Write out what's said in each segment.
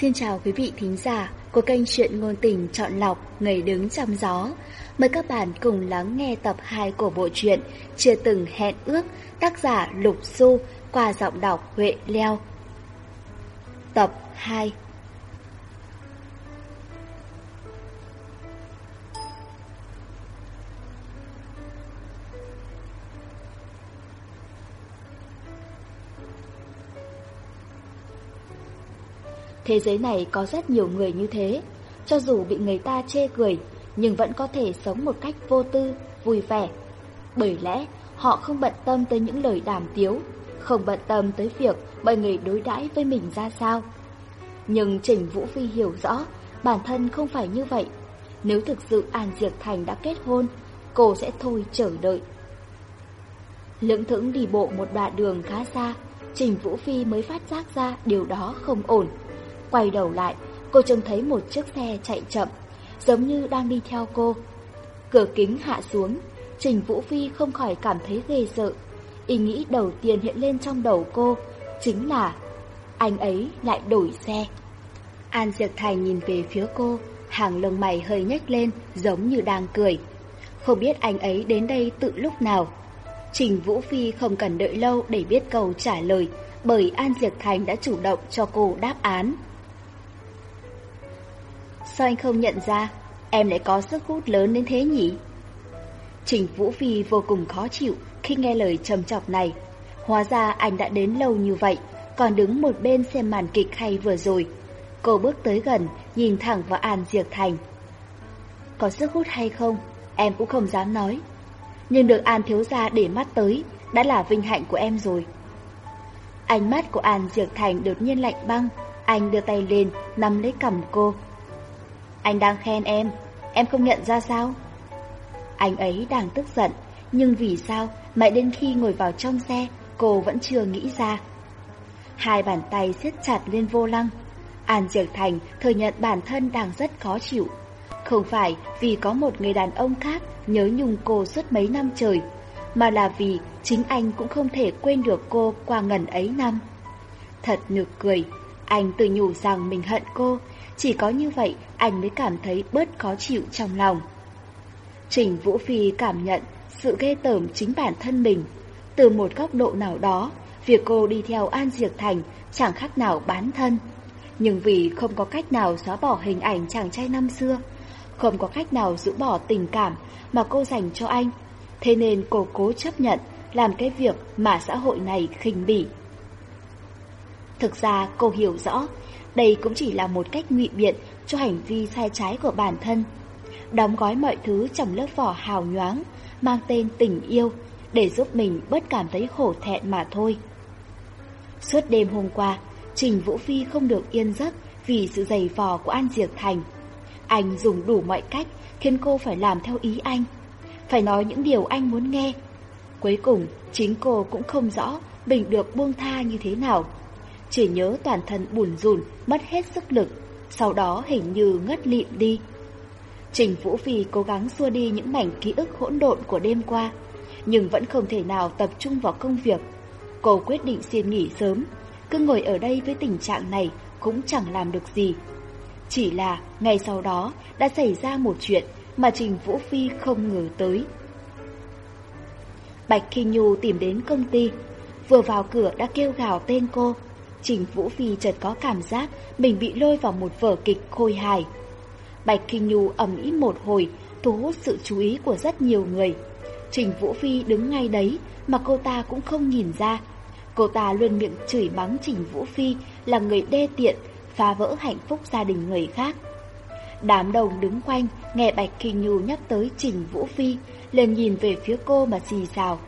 Xin chào quý vị thính giả của kênh truyện ngôn tình chọn lọc Người đứng trong gió. Mời các bạn cùng lắng nghe tập 2 của bộ truyện Chưa từng hẹn ước, tác giả Lục Du qua giọng đọc Huệ Leo. Tập 2 Thế giới này có rất nhiều người như thế, cho dù bị người ta chê cười, nhưng vẫn có thể sống một cách vô tư, vui vẻ. Bởi lẽ, họ không bận tâm tới những lời đàm tiếu, không bận tâm tới việc mọi người đối đãi với mình ra sao. Nhưng Trình Vũ Phi hiểu rõ, bản thân không phải như vậy. Nếu thực sự An Diệp Thành đã kết hôn, cô sẽ thôi chờ đợi. Lưỡng thững đi bộ một đoạn đường khá xa, Trình Vũ Phi mới phát giác ra điều đó không ổn. Quay đầu lại, cô trông thấy một chiếc xe chạy chậm, giống như đang đi theo cô. Cửa kính hạ xuống, Trình Vũ Phi không khỏi cảm thấy ghê sợ. Ý nghĩ đầu tiên hiện lên trong đầu cô chính là anh ấy lại đổi xe. An Diệp Thành nhìn về phía cô, hàng lông mày hơi nhếch lên giống như đang cười. Không biết anh ấy đến đây tự lúc nào. Trình Vũ Phi không cần đợi lâu để biết câu trả lời, bởi An Diệp Thành đã chủ động cho cô đáp án. Sao anh không nhận ra? Em lại có sức hút lớn đến thế nhỉ? Trình Vũ Phi vô cùng khó chịu Khi nghe lời trầm chọc này. Hóa ra anh đã đến lâu như vậy, Còn đứng một bên xem màn kịch hay vừa rồi. Cô bước tới gần, Nhìn thẳng vào An Diệp Thành. Có sức hút hay không? Em cũng không dám nói. Nhưng được An thiếu gia để mắt tới, Đã là vinh hạnh của em rồi. Ánh mắt của An Diệp Thành đột nhiên lạnh băng. Anh đưa tay lên, Nắm lấy cầm cô anh đang khen em, em không nhận ra sao? Anh ấy đang tức giận, nhưng vì sao mãi đến khi ngồi vào trong xe, cô vẫn chưa nghĩ ra. Hai bàn tay siết chặt lên vô lăng. An Diệc Thành thừa nhận bản thân đang rất khó chịu. Không phải vì có một người đàn ông khác nhớ nhung cô suốt mấy năm trời, mà là vì chính anh cũng không thể quên được cô qua ngần ấy năm. Thật nực cười, anh tự nhủ rằng mình hận cô, chỉ có như vậy anh mới cảm thấy bớt khó chịu trong lòng. Trình Vũ Phi cảm nhận sự ghê tởm chính bản thân mình. Từ một góc độ nào đó, việc cô đi theo An Diệp Thành chẳng khác nào bán thân. Nhưng vì không có cách nào xóa bỏ hình ảnh chàng trai năm xưa, không có cách nào giữ bỏ tình cảm mà cô dành cho anh, thế nên cô cố chấp nhận làm cái việc mà xã hội này khinh bỉ. Thực ra cô hiểu rõ, đây cũng chỉ là một cách ngụy biện cho hành vi sai trái của bản thân. Đóng gói mọi thứ trong lớp vỏ hào nhoáng, mang tên tình yêu, để giúp mình bớt cảm thấy khổ thẹn mà thôi. Suốt đêm hôm qua, Trình Vũ Phi không được yên giấc vì sự giày vò của An Diệp Thành. Anh dùng đủ mọi cách khiến cô phải làm theo ý anh, phải nói những điều anh muốn nghe. Cuối cùng, chính cô cũng không rõ mình được buông tha như thế nào. Chỉ nhớ toàn thân buồn rùn, mất hết sức lực, sau đó hình như ngất lịm đi. Trình Vũ Phi cố gắng xua đi những mảnh ký ức hỗn độn của đêm qua, nhưng vẫn không thể nào tập trung vào công việc. Cô quyết định xin nghỉ sớm, cứ ngồi ở đây với tình trạng này cũng chẳng làm được gì. Chỉ là ngày sau đó đã xảy ra một chuyện mà Trình Vũ Phi không ngờ tới. Bạch Kinh Nhu tìm đến công ty, vừa vào cửa đã kêu gào tên cô. Trình Vũ Phi chợt có cảm giác mình bị lôi vào một vở kịch khôi hài. Bạch Kinh Nhu ầm ĩ một hồi, thu hút sự chú ý của rất nhiều người. Trình Vũ Phi đứng ngay đấy mà cô ta cũng không nhìn ra. Cô ta luôn miệng chửi mắng Trình Vũ Phi là người đê tiện, phá vỡ hạnh phúc gia đình người khác. Đám đồng đứng quanh, nghe Bạch Kinh Nhu nhắc tới Trình Vũ Phi, liền nhìn về phía cô mà xì xào.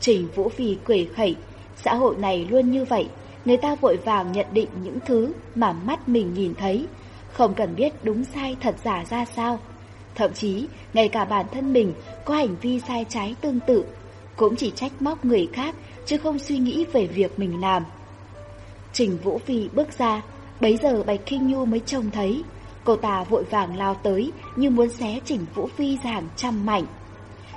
Trình Vũ Phi cười khẩy, xã hội này luôn như vậy, người ta vội vàng nhận định những thứ mà mắt mình nhìn thấy, không cần biết đúng sai thật giả ra sao. Thậm chí, ngay cả bản thân mình có hành vi sai trái tương tự, cũng chỉ trách móc người khác chứ không suy nghĩ về việc mình làm. Trình Vũ Phi bước ra, bấy giờ Bạch Kinh Nhu mới trông thấy. Cô ta vội vàng lao tới như muốn xé Trình Vũ Phi ra hàng trăm mảnh.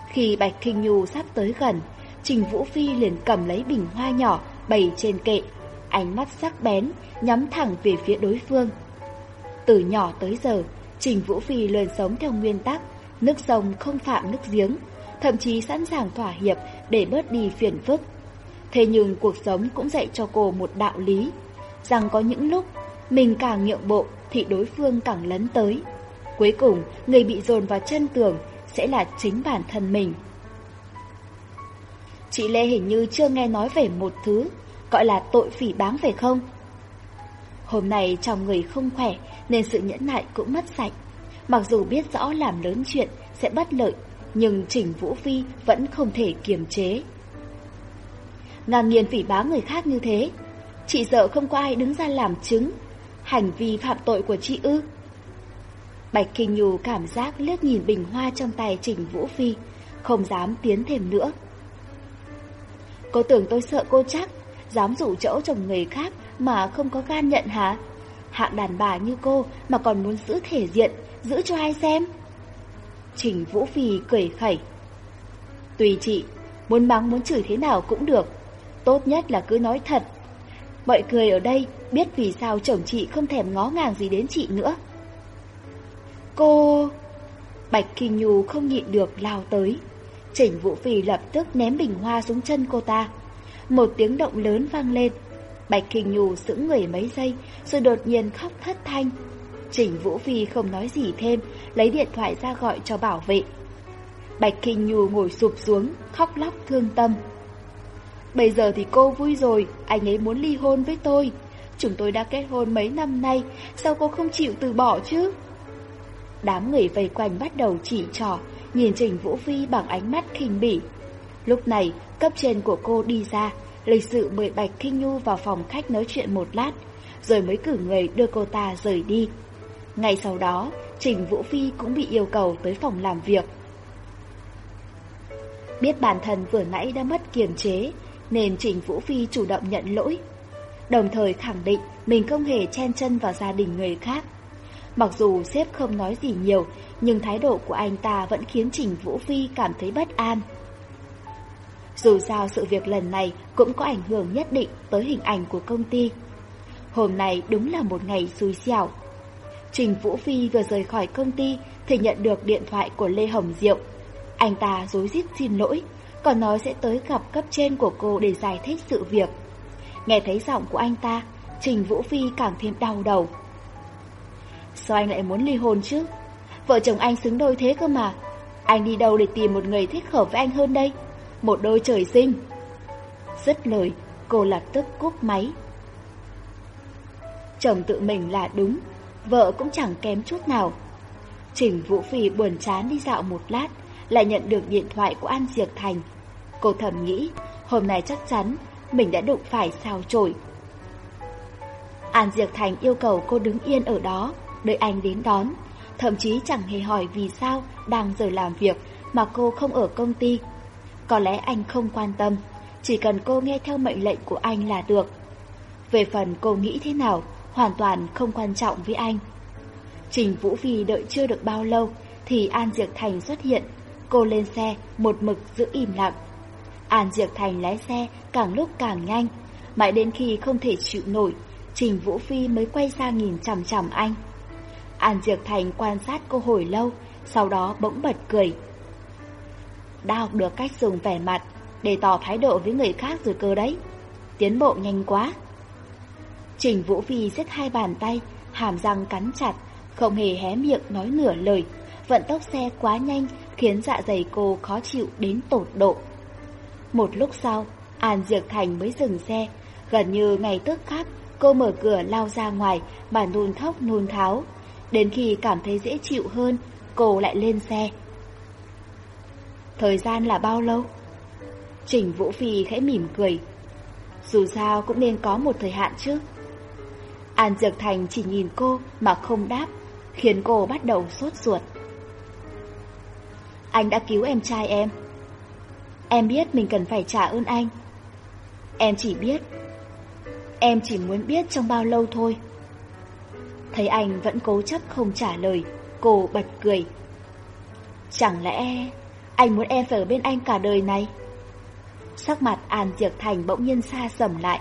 Khi Bạch Kinh Nhu sắp tới gần, Trình Vũ Phi liền cầm lấy bình hoa nhỏ bày trên kệ ánh mắt sắc bén, nhắm thẳng về phía đối phương. Từ nhỏ tới giờ, Trình Vũ Phi luôn sống theo nguyên tắc, nước sông không phạm nước giếng, thậm chí sẵn sàng thỏa hiệp để bớt đi phiền phức. Thế nhưng cuộc sống cũng dạy cho cô một đạo lý, rằng có những lúc mình càng nhượng bộ thì đối phương càng lấn tới. Cuối cùng, người bị dồn vào chân tường sẽ là chính bản thân mình. Chị Lê hình như chưa nghe nói về một thứ gọi là tội phỉ báng phải không? Hôm nay trong người không khỏe nên sự nhẫn nại cũng mất sạch. Mặc dù biết rõ làm lớn chuyện sẽ bất lợi, nhưng Trình Vũ Phi vẫn không thể kiềm chế. Ngang nhiên phỉ báng người khác như thế, chị sợ không có ai đứng ra làm chứng hành vi phạm tội của chị ư. Bạch Kinh Nhu cảm giác liếc nhìn bình hoa trong tay Trình Vũ Phi, không dám tiến thêm nữa. Cô tưởng tôi sợ cô chắc, dám rủ chỗ chồng người khác mà không có gan nhận hả? Hạng đàn bà như cô mà còn muốn giữ thể diện, giữ cho ai xem? Trình Vũ Phi cười khẩy. Tùy chị, muốn mắng muốn chửi thế nào cũng được. Tốt nhất là cứ nói thật. Mọi người ở đây biết vì sao chồng chị không thèm ngó ngàng gì đến chị nữa. Cô... Bạch Kinh Nhu không nhịn được lao tới. Trình Vũ Phi lập tức ném bình hoa xuống chân cô ta. Một tiếng động lớn vang lên. Bạch Kinh Nhù sững người mấy giây, rồi đột nhiên khóc thất thanh. Trình Vũ Phi không nói gì thêm, lấy điện thoại ra gọi cho bảo vệ. Bạch Kinh Nhù ngồi sụp xuống, khóc lóc thương tâm. Bây giờ thì cô vui rồi, anh ấy muốn ly hôn với tôi. Chúng tôi đã kết hôn mấy năm nay, sao cô không chịu từ bỏ chứ? Đám người vây quanh bắt đầu chỉ trỏ, nhìn Trình Vũ Phi bằng ánh mắt khinh bỉ. Lúc này, cấp trên của cô đi ra, lịch sự mời Bạch Kinh Nhu vào phòng khách nói chuyện một lát, rồi mới cử người đưa cô ta rời đi. Ngay sau đó, Trình Vũ Phi cũng bị yêu cầu tới phòng làm việc. Biết bản thân vừa nãy đã mất kiềm chế, nên Trình Vũ Phi chủ động nhận lỗi. Đồng thời khẳng định mình không hề chen chân vào gia đình người khác. Mặc dù sếp không nói gì nhiều, nhưng thái độ của anh ta vẫn khiến Trình Vũ Phi cảm thấy bất an. Dù sao sự việc lần này cũng có ảnh hưởng nhất định tới hình ảnh của công ty. Hôm nay đúng là một ngày xui xẻo. Trình Vũ Phi vừa rời khỏi công ty thì nhận được điện thoại của Lê Hồng Diệu. Anh ta dối rít xin lỗi, còn nói sẽ tới gặp cấp trên của cô để giải thích sự việc. Nghe thấy giọng của anh ta, Trình Vũ Phi càng thêm đau đầu. Sao anh lại muốn ly hôn chứ? Vợ chồng anh xứng đôi thế cơ mà. Anh đi đâu để tìm một người thích hợp với anh hơn đây? Một đôi trời sinh. Dứt lời, cô lập tức cúp máy. Chồng tự mình là đúng, vợ cũng chẳng kém chút nào. Trình Vũ Phi buồn chán đi dạo một lát, lại nhận được điện thoại của An Diệp Thành. Cô thầm nghĩ, hôm nay chắc chắn mình đã đụng phải sao trổi. An Diệp Thành yêu cầu cô đứng yên ở đó, đợi anh đến đón, thậm chí chẳng hề hỏi vì sao đang giờ làm việc mà cô không ở công ty. Có lẽ anh không quan tâm, chỉ cần cô nghe theo mệnh lệnh của anh là được. Về phần cô nghĩ thế nào, hoàn toàn không quan trọng với anh. Trình Vũ Phi đợi chưa được bao lâu thì An Diệp Thành xuất hiện. Cô lên xe, một mực giữ im lặng. An Diệp Thành lái xe càng lúc càng nhanh, mãi đến khi không thể chịu nổi, Trình Vũ Phi mới quay sang nhìn chằm chằm anh. An Diệp Thành quan sát cô hồi lâu, sau đó bỗng bật cười. Đã học được cách dùng vẻ mặt để tỏ thái độ với người khác rồi cơ đấy. Tiến bộ nhanh quá. Trình Vũ Phi xếp hai bàn tay, hàm răng cắn chặt, không hề hé miệng nói nửa lời. Vận tốc xe quá nhanh khiến dạ dày cô khó chịu đến tột độ. Một lúc sau, An Diệp Thành mới dừng xe, gần như ngày tức khắc, cô mở cửa lao ra ngoài mà nôn thốc nôn tháo. Đến khi cảm thấy dễ chịu hơn, cô lại lên xe. Thời gian là bao lâu? Trình Vũ Phi khẽ mỉm cười. Dù sao cũng nên có một thời hạn chứ. An Dược Thành chỉ nhìn cô mà không đáp, khiến cô bắt đầu sốt ruột. Anh đã cứu em trai em. Em biết mình cần phải trả ơn anh. Em chỉ biết. Em chỉ muốn biết trong bao lâu thôi. Thấy anh vẫn cố chấp không trả lời, cô bật cười. Chẳng lẽ anh muốn em phải ở bên anh cả đời này? Sắc mặt An Diệc Thành bỗng nhiên xa sầm lại.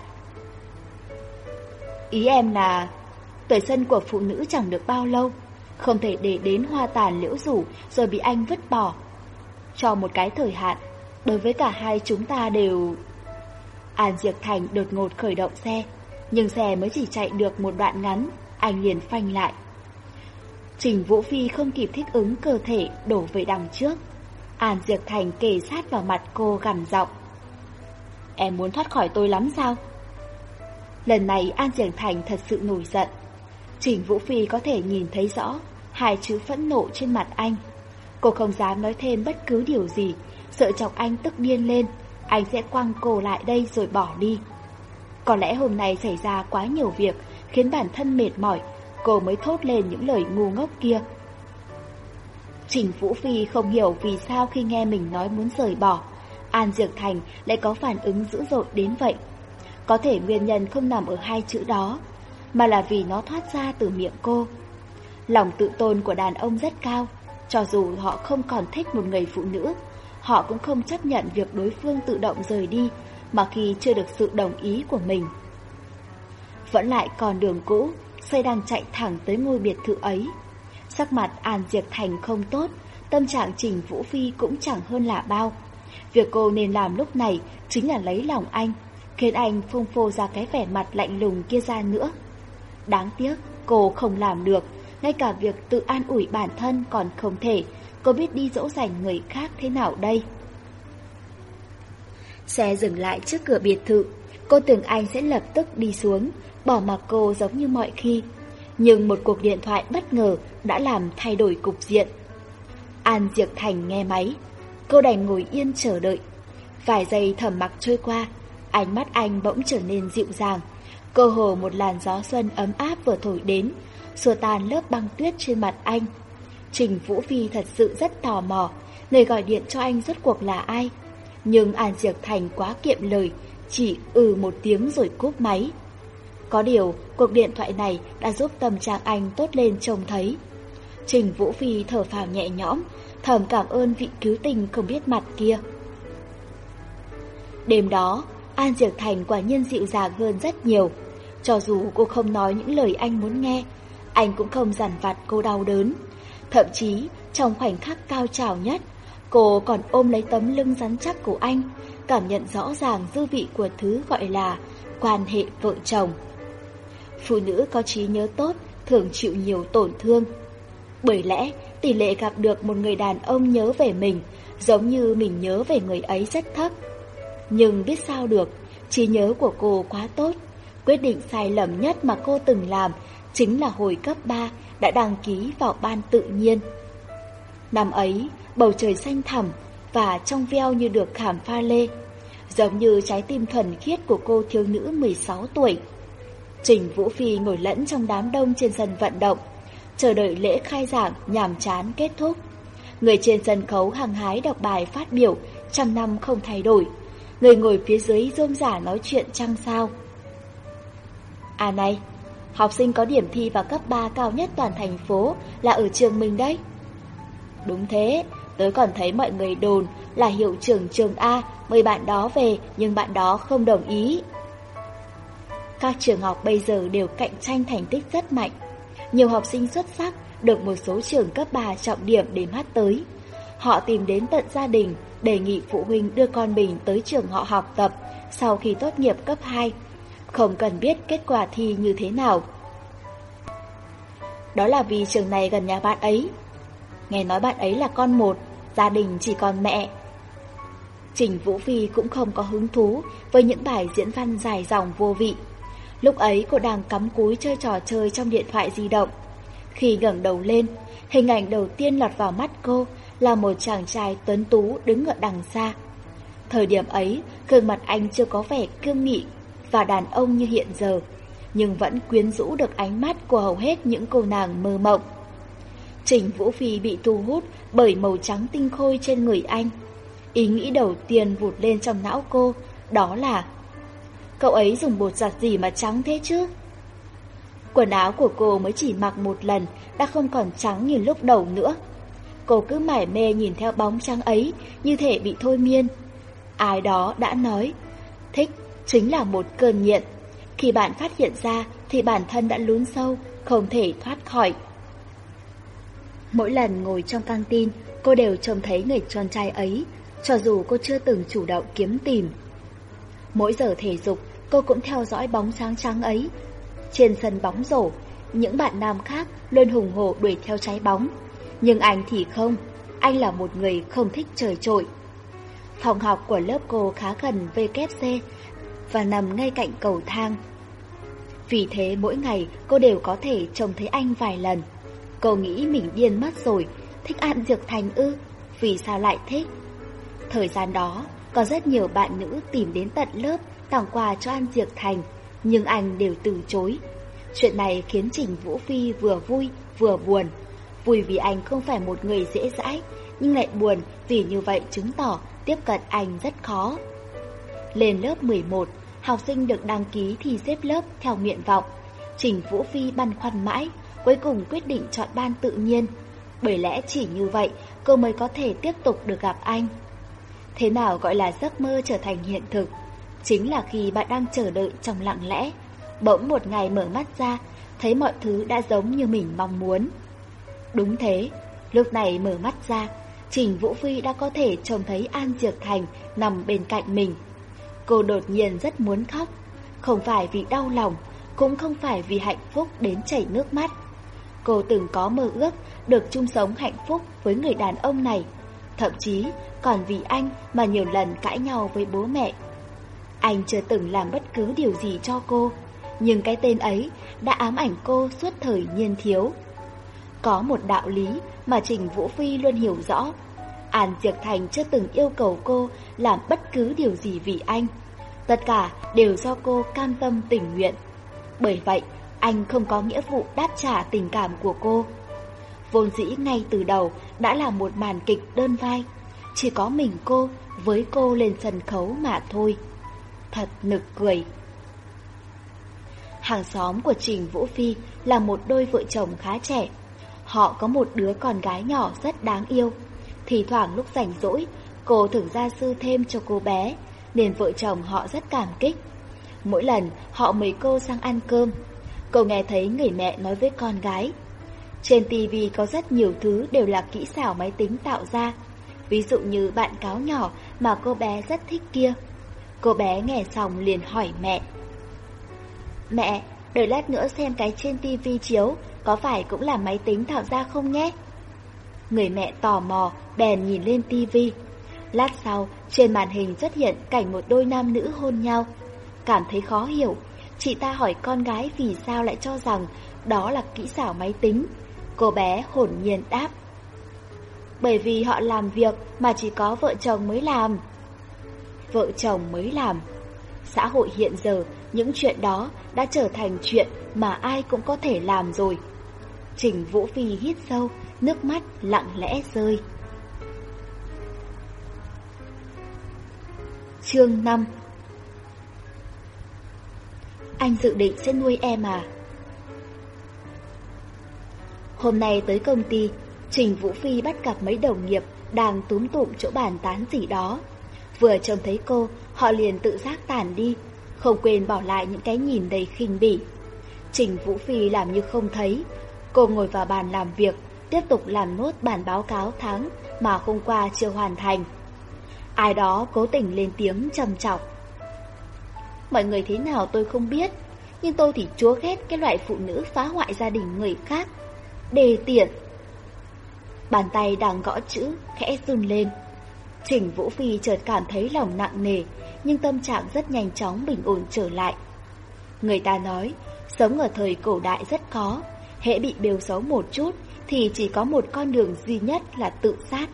Ý em là tuổi xuân của phụ nữ chẳng được bao lâu, không thể để đến hoa tàn liễu rủ rồi bị anh vứt bỏ. Cho một cái thời hạn, đối với cả hai chúng ta đều... An Diệp Thành đột ngột khởi động xe, nhưng xe mới chỉ chạy được một đoạn ngắn, anh liền phanh lại. Trình Vũ Phi không kịp thích ứng cơ thể đổ về đằng trước. An Diệp Thành kề sát vào mặt cô gằn giọng. Em muốn thoát khỏi tôi lắm sao? Lần này An Diệp Thành thật sự nổi giận. Trình Vũ Phi có thể nhìn thấy rõ hai chữ phẫn nộ trên mặt anh. Cô không dám nói thêm bất cứ điều gì, sợ chọc anh tức điên lên, anh sẽ quăng cô lại đây rồi bỏ đi. Có lẽ hôm nay xảy ra quá nhiều việc, khiến bản thân mệt mỏi, cô mới thốt lên những lời ngu ngốc kia. Trình Vũ Phi không hiểu vì sao khi nghe mình nói muốn rời bỏ, An Diệc Thành lại có phản ứng dữ dội đến vậy. Có thể nguyên nhân không nằm ở hai chữ đó, mà là vì nó thoát ra từ miệng cô. Lòng tự tôn của đàn ông rất cao, cho dù họ không còn thích một người phụ nữ, họ cũng không chấp nhận việc đối phương tự động rời đi mà khi chưa được sự đồng ý của mình. Vẫn lại còn đường cũ, xe đang chạy thẳng tới ngôi biệt thự ấy. Sắc mặt An Diệp Thành không tốt, tâm trạng Trình Vũ Phi cũng chẳng hơn là bao. Việc cô nên làm lúc này chính là lấy lòng anh, khiến anh phung phô ra cái vẻ mặt lạnh lùng kia ra nữa. Đáng tiếc, cô không làm được, ngay cả việc tự an ủi bản thân còn không thể, cô biết đi dỗ dành người khác thế nào đây. Xe dừng lại trước cửa biệt thự, cô tưởng anh sẽ lập tức đi xuống, bỏ mặc cô giống như mọi khi. Nhưng một cuộc điện thoại bất ngờ đã làm thay đổi cục diện. An Diệp Thành nghe máy, cô đành ngồi yên chờ đợi. Vài giây thầm mặc trôi qua, ánh mắt anh bỗng trở nên dịu dàng. Cơ hồ một làn gió xuân ấm áp vừa thổi đến, xua tan lớp băng tuyết trên mặt anh. Trình Vũ Phi thật sự rất tò mò, người gọi điện cho anh rốt cuộc là ai. Nhưng An Diệp Thành quá kiệm lời, chỉ ừ một tiếng rồi cúp máy. Có điều, cuộc điện thoại này đã giúp tâm trạng anh tốt lên trông thấy. Trình Vũ Phi thở phào nhẹ nhõm, thầm cảm ơn vị cứu tình không biết mặt kia. Đêm đó, An Diệp Thành quả nhiên dịu dàng hơn rất nhiều. Cho dù cô không nói những lời anh muốn nghe, anh cũng không giản vặt cô đau đớn. Thậm chí, trong khoảnh khắc cao trào nhất, cô còn ôm lấy tấm lưng rắn chắc của anh, cảm nhận rõ ràng dư vị của thứ gọi là quan hệ vợ chồng. Phụ nữ có trí nhớ tốt thường chịu nhiều tổn thương. Bởi lẽ, tỷ lệ gặp được một người đàn ông nhớ về mình giống như mình nhớ về người ấy rất thấp. Nhưng biết sao được, trí nhớ của cô quá tốt. Quyết định sai lầm nhất mà cô từng làm chính là hồi cấp 3 đã đăng ký vào ban tự nhiên. Năm ấy, bầu trời xanh thẳm và trong veo như được khảm pha lê, giống như trái tim thuần khiết của cô thiếu nữ 16 tuổi. Trình Vũ Phi ngồi lẫn trong đám đông trên sân vận động, chờ đợi lễ khai giảng nhàm chán kết thúc. Người trên sân khấu hàng hái đọc bài phát biểu trăm năm không thay đổi. Người ngồi phía dưới rôm giả nói chuyện trăng sao. À này, học sinh có điểm thi vào cấp 3 cao nhất toàn thành phố là ở trường mình đấy. Đúng thế, tớ còn thấy mọi người đồn là hiệu trưởng trường A mời bạn đó về nhưng bạn đó không đồng ý. Các trường học bây giờ đều cạnh tranh thành tích rất mạnh. Nhiều học sinh xuất sắc được một số trường cấp 3 trọng điểm để mắt tới. Họ tìm đến tận gia đình, đề nghị phụ huynh đưa con mình tới trường họ học tập sau khi tốt nghiệp cấp 2. Không cần biết kết quả thi như thế nào. Đó là vì trường này gần nhà bạn ấy. Nghe nói bạn ấy là con một, gia đình chỉ còn mẹ. Trình Vũ Phi cũng không có hứng thú với những bài diễn văn dài dòng vô vị. Lúc ấy cô đang cắm cúi chơi trò chơi trong điện thoại di động. Khi ngẩng đầu lên, hình ảnh đầu tiên lọt vào mắt cô là một chàng trai tuấn tú đứng ở đằng xa. Thời điểm ấy, gương mặt anh chưa có vẻ cương nghị và đàn ông như hiện giờ, nhưng vẫn quyến rũ được ánh mắt của hầu hết những cô nàng mơ mộng. Trình Vũ Phi bị thu hút bởi màu trắng tinh khôi trên người anh. Ý nghĩ đầu tiên vụt lên trong não cô, đó là Cậu ấy dùng bột giặt gì mà trắng thế chứ? Quần áo của cô mới chỉ mặc một lần đã không còn trắng như lúc đầu nữa. Cô cứ mải mê nhìn theo bóng trắng ấy như thể bị thôi miên. Ai đó đã nói, thích chính là một cơn nghiện. Khi bạn phát hiện ra thì bản thân đã lún sâu, không thể thoát khỏi. Mỗi lần ngồi trong căng tin, cô đều trông thấy người con trai ấy, cho dù cô chưa từng chủ động kiếm tìm. Mỗi giờ thể dục, cô cũng theo dõi bóng sáng trắng ấy. Trên sân bóng rổ, những bạn nam khác luôn hùng hổ đuổi theo trái bóng. Nhưng anh thì không, anh là một người không thích trời trội. Phòng học của lớp cô khá gần VKC và nằm ngay cạnh cầu thang. Vì thế mỗi ngày cô đều có thể trông thấy anh vài lần. Cô nghĩ mình điên mất rồi, thích ăn dược thành ư, vì sao lại thích? Thời gian đó, có rất nhiều bạn nữ tìm đến tận lớp tặng quà cho An Diệc Thành, nhưng anh đều từ chối. Chuyện này khiến Trình Vũ Phi vừa vui vừa buồn. Vui vì anh không phải một người dễ dãi, nhưng lại buồn vì như vậy chứng tỏ tiếp cận anh rất khó. Lên lớp 11, học sinh được đăng ký thi xếp lớp theo nguyện vọng. Trình Vũ Phi băn khoăn mãi, cuối cùng quyết định chọn ban tự nhiên. Bởi lẽ chỉ như vậy, cô mới có thể tiếp tục được gặp anh. Thế nào gọi là giấc mơ trở thành hiện thực? Chính là khi bạn đang chờ đợi trong lặng lẽ, bỗng một ngày mở mắt ra, thấy mọi thứ đã giống như mình mong muốn. Đúng thế, lúc này mở mắt ra, Trình Vũ Phi đã có thể trông thấy An Diệc Thành nằm bên cạnh mình. Cô đột nhiên rất muốn khóc, không phải vì đau lòng, cũng không phải vì hạnh phúc đến chảy nước mắt. Cô từng có mơ ước được chung sống hạnh phúc với người đàn ông này, thậm chí còn vì anh mà nhiều lần cãi nhau với bố mẹ. Anh chưa từng làm bất cứ điều gì cho cô, nhưng cái tên ấy đã ám ảnh cô suốt thời niên thiếu. Có một đạo lý mà Trình Vũ Phi luôn hiểu rõ. An Diệc Thành chưa từng yêu cầu cô làm bất cứ điều gì vì anh. Tất cả đều do cô cam tâm tình nguyện. Bởi vậy, anh không có nghĩa vụ đáp trả tình cảm của cô. Vốn dĩ ngay từ đầu đã là một màn kịch đơn vai. Chỉ có mình cô với cô lên sân khấu mà thôi. Thật nực cười. Hàng xóm của Trình Vũ Phi là một đôi vợ chồng khá trẻ. Họ có một đứa con gái nhỏ rất đáng yêu. Thì thoảng lúc rảnh rỗi, cô thường gia sư thêm cho cô bé, nên vợ chồng họ rất cảm kích. Mỗi lần họ mời cô sang ăn cơm, cô nghe thấy người mẹ nói với con gái. Trên TV có rất nhiều thứ đều là kỹ xảo máy tính tạo ra, ví dụ như bạn cáo nhỏ mà cô bé rất thích kia. Cô bé nghe xong liền hỏi mẹ. Mẹ, đợi lát nữa xem cái trên tivi chiếu có phải cũng là máy tính tạo ra không nhé? Người mẹ tò mò, bèn nhìn lên tivi Lát sau, trên màn hình xuất hiện cảnh một đôi nam nữ hôn nhau. Cảm thấy khó hiểu, chị ta hỏi con gái vì sao lại cho rằng đó là kỹ xảo máy tính. Cô bé hồn nhiên đáp. Bởi vì họ làm việc mà chỉ có vợ chồng mới làm. Vợ chồng mới làm. Xã hội hiện giờ, những chuyện đó đã trở thành chuyện mà ai cũng có thể làm rồi. Trình Vũ Phi hít sâu, nước mắt lặng lẽ rơi. Chương 5 Anh dự định sẽ nuôi em à? Hôm nay tới công ty, Trình Vũ Phi bắt gặp mấy đồng nghiệp đang túm tụm chỗ bàn tán gì đó. Vừa trông thấy cô, họ liền tự giác tản đi, không quên bỏ lại những cái nhìn đầy khinh bỉ. Trình Vũ Phi làm như không thấy, cô ngồi vào bàn làm việc, tiếp tục làm nốt bản báo cáo tháng mà hôm qua chưa hoàn thành. Ai đó cố tình lên tiếng trầm trọng. Mọi người thế nào tôi không biết, nhưng tôi thì chúa ghét cái loại phụ nữ phá hoại gia đình người khác. Đề tiện. Bàn tay đang gõ chữ, khẽ run lên. Trình Vũ Phi chợt cảm thấy lòng nặng nề, nhưng tâm trạng rất nhanh chóng bình ổn trở lại. Người ta nói, sống ở thời cổ đại rất khó, hễ bị bêu xấu một chút thì chỉ có một con đường duy nhất là tự sát.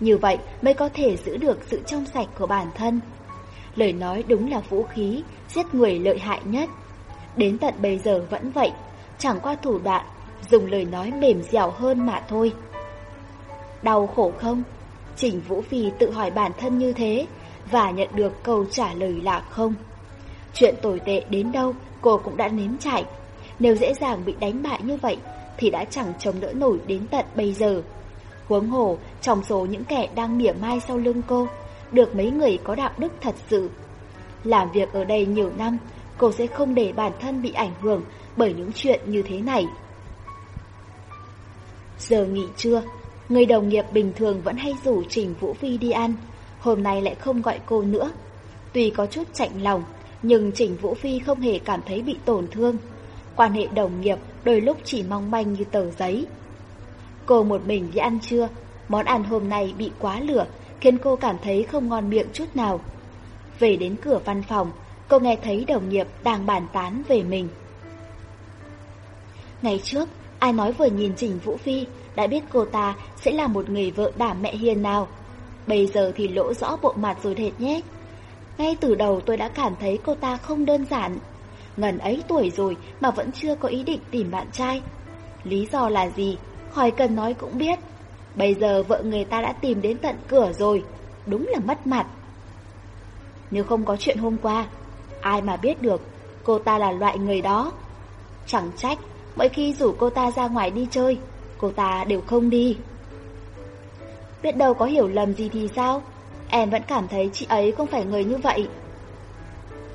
Như vậy mới có thể giữ được sự trong sạch của bản thân. Lời nói đúng là vũ khí, giết người lợi hại nhất. Đến tận bây giờ vẫn vậy, chẳng qua thủ đoạn, dùng lời nói mềm dẻo hơn mà thôi. Đau khổ không? Trình Vũ Phi tự hỏi bản thân như thế, và nhận được câu trả lời là không. Chuyện tồi tệ đến đâu cô cũng đã nếm trải. Nếu dễ dàng bị đánh bại như vậy thì đã chẳng chống đỡ nổi đến tận bây giờ. Huống hồ, trong số những kẻ đang mỉa mai sau lưng cô, được mấy người có đạo đức thật sự. Làm việc ở đây nhiều năm, cô sẽ không để bản thân bị ảnh hưởng bởi những chuyện như thế này. Giờ nghỉ trưa, người đồng nghiệp bình thường vẫn hay rủ Trình Vũ Phi đi ăn, hôm nay lại không gọi cô nữa. Tuy có chút chạnh lòng, nhưng Trình Vũ Phi không hề cảm thấy bị tổn thương. Quan hệ đồng nghiệp đôi lúc chỉ mong manh như tờ giấy. Cô một mình đi ăn trưa, món ăn hôm nay bị quá lửa, khiến cô cảm thấy không ngon miệng chút nào. Về đến cửa văn phòng, cô nghe thấy đồng nghiệp đang bàn tán về mình. Ngày trước, ai nói vừa nhìn Trình Vũ Phi đã biết cô ta sẽ là một người vợ đảm mẹ hiền nào. Bây giờ thì lỗ rõ bộ mặt rồi thệt nhé. Ngay từ đầu tôi đã cảm thấy cô ta không đơn giản. Ngần ấy tuổi rồi mà vẫn chưa có ý định tìm bạn trai. Lý do là gì? Khỏi cần nói cũng biết. Bây giờ vợ người ta đã tìm đến tận cửa rồi. Đúng là mất mặt. Nếu không có chuyện hôm qua, ai mà biết được cô ta là loại người đó. Chẳng trách, mỗi khi rủ cô ta ra ngoài đi chơi, cô ta đều không đi. Biết đâu có hiểu lầm gì thì sao? Em vẫn cảm thấy chị ấy không phải người như vậy.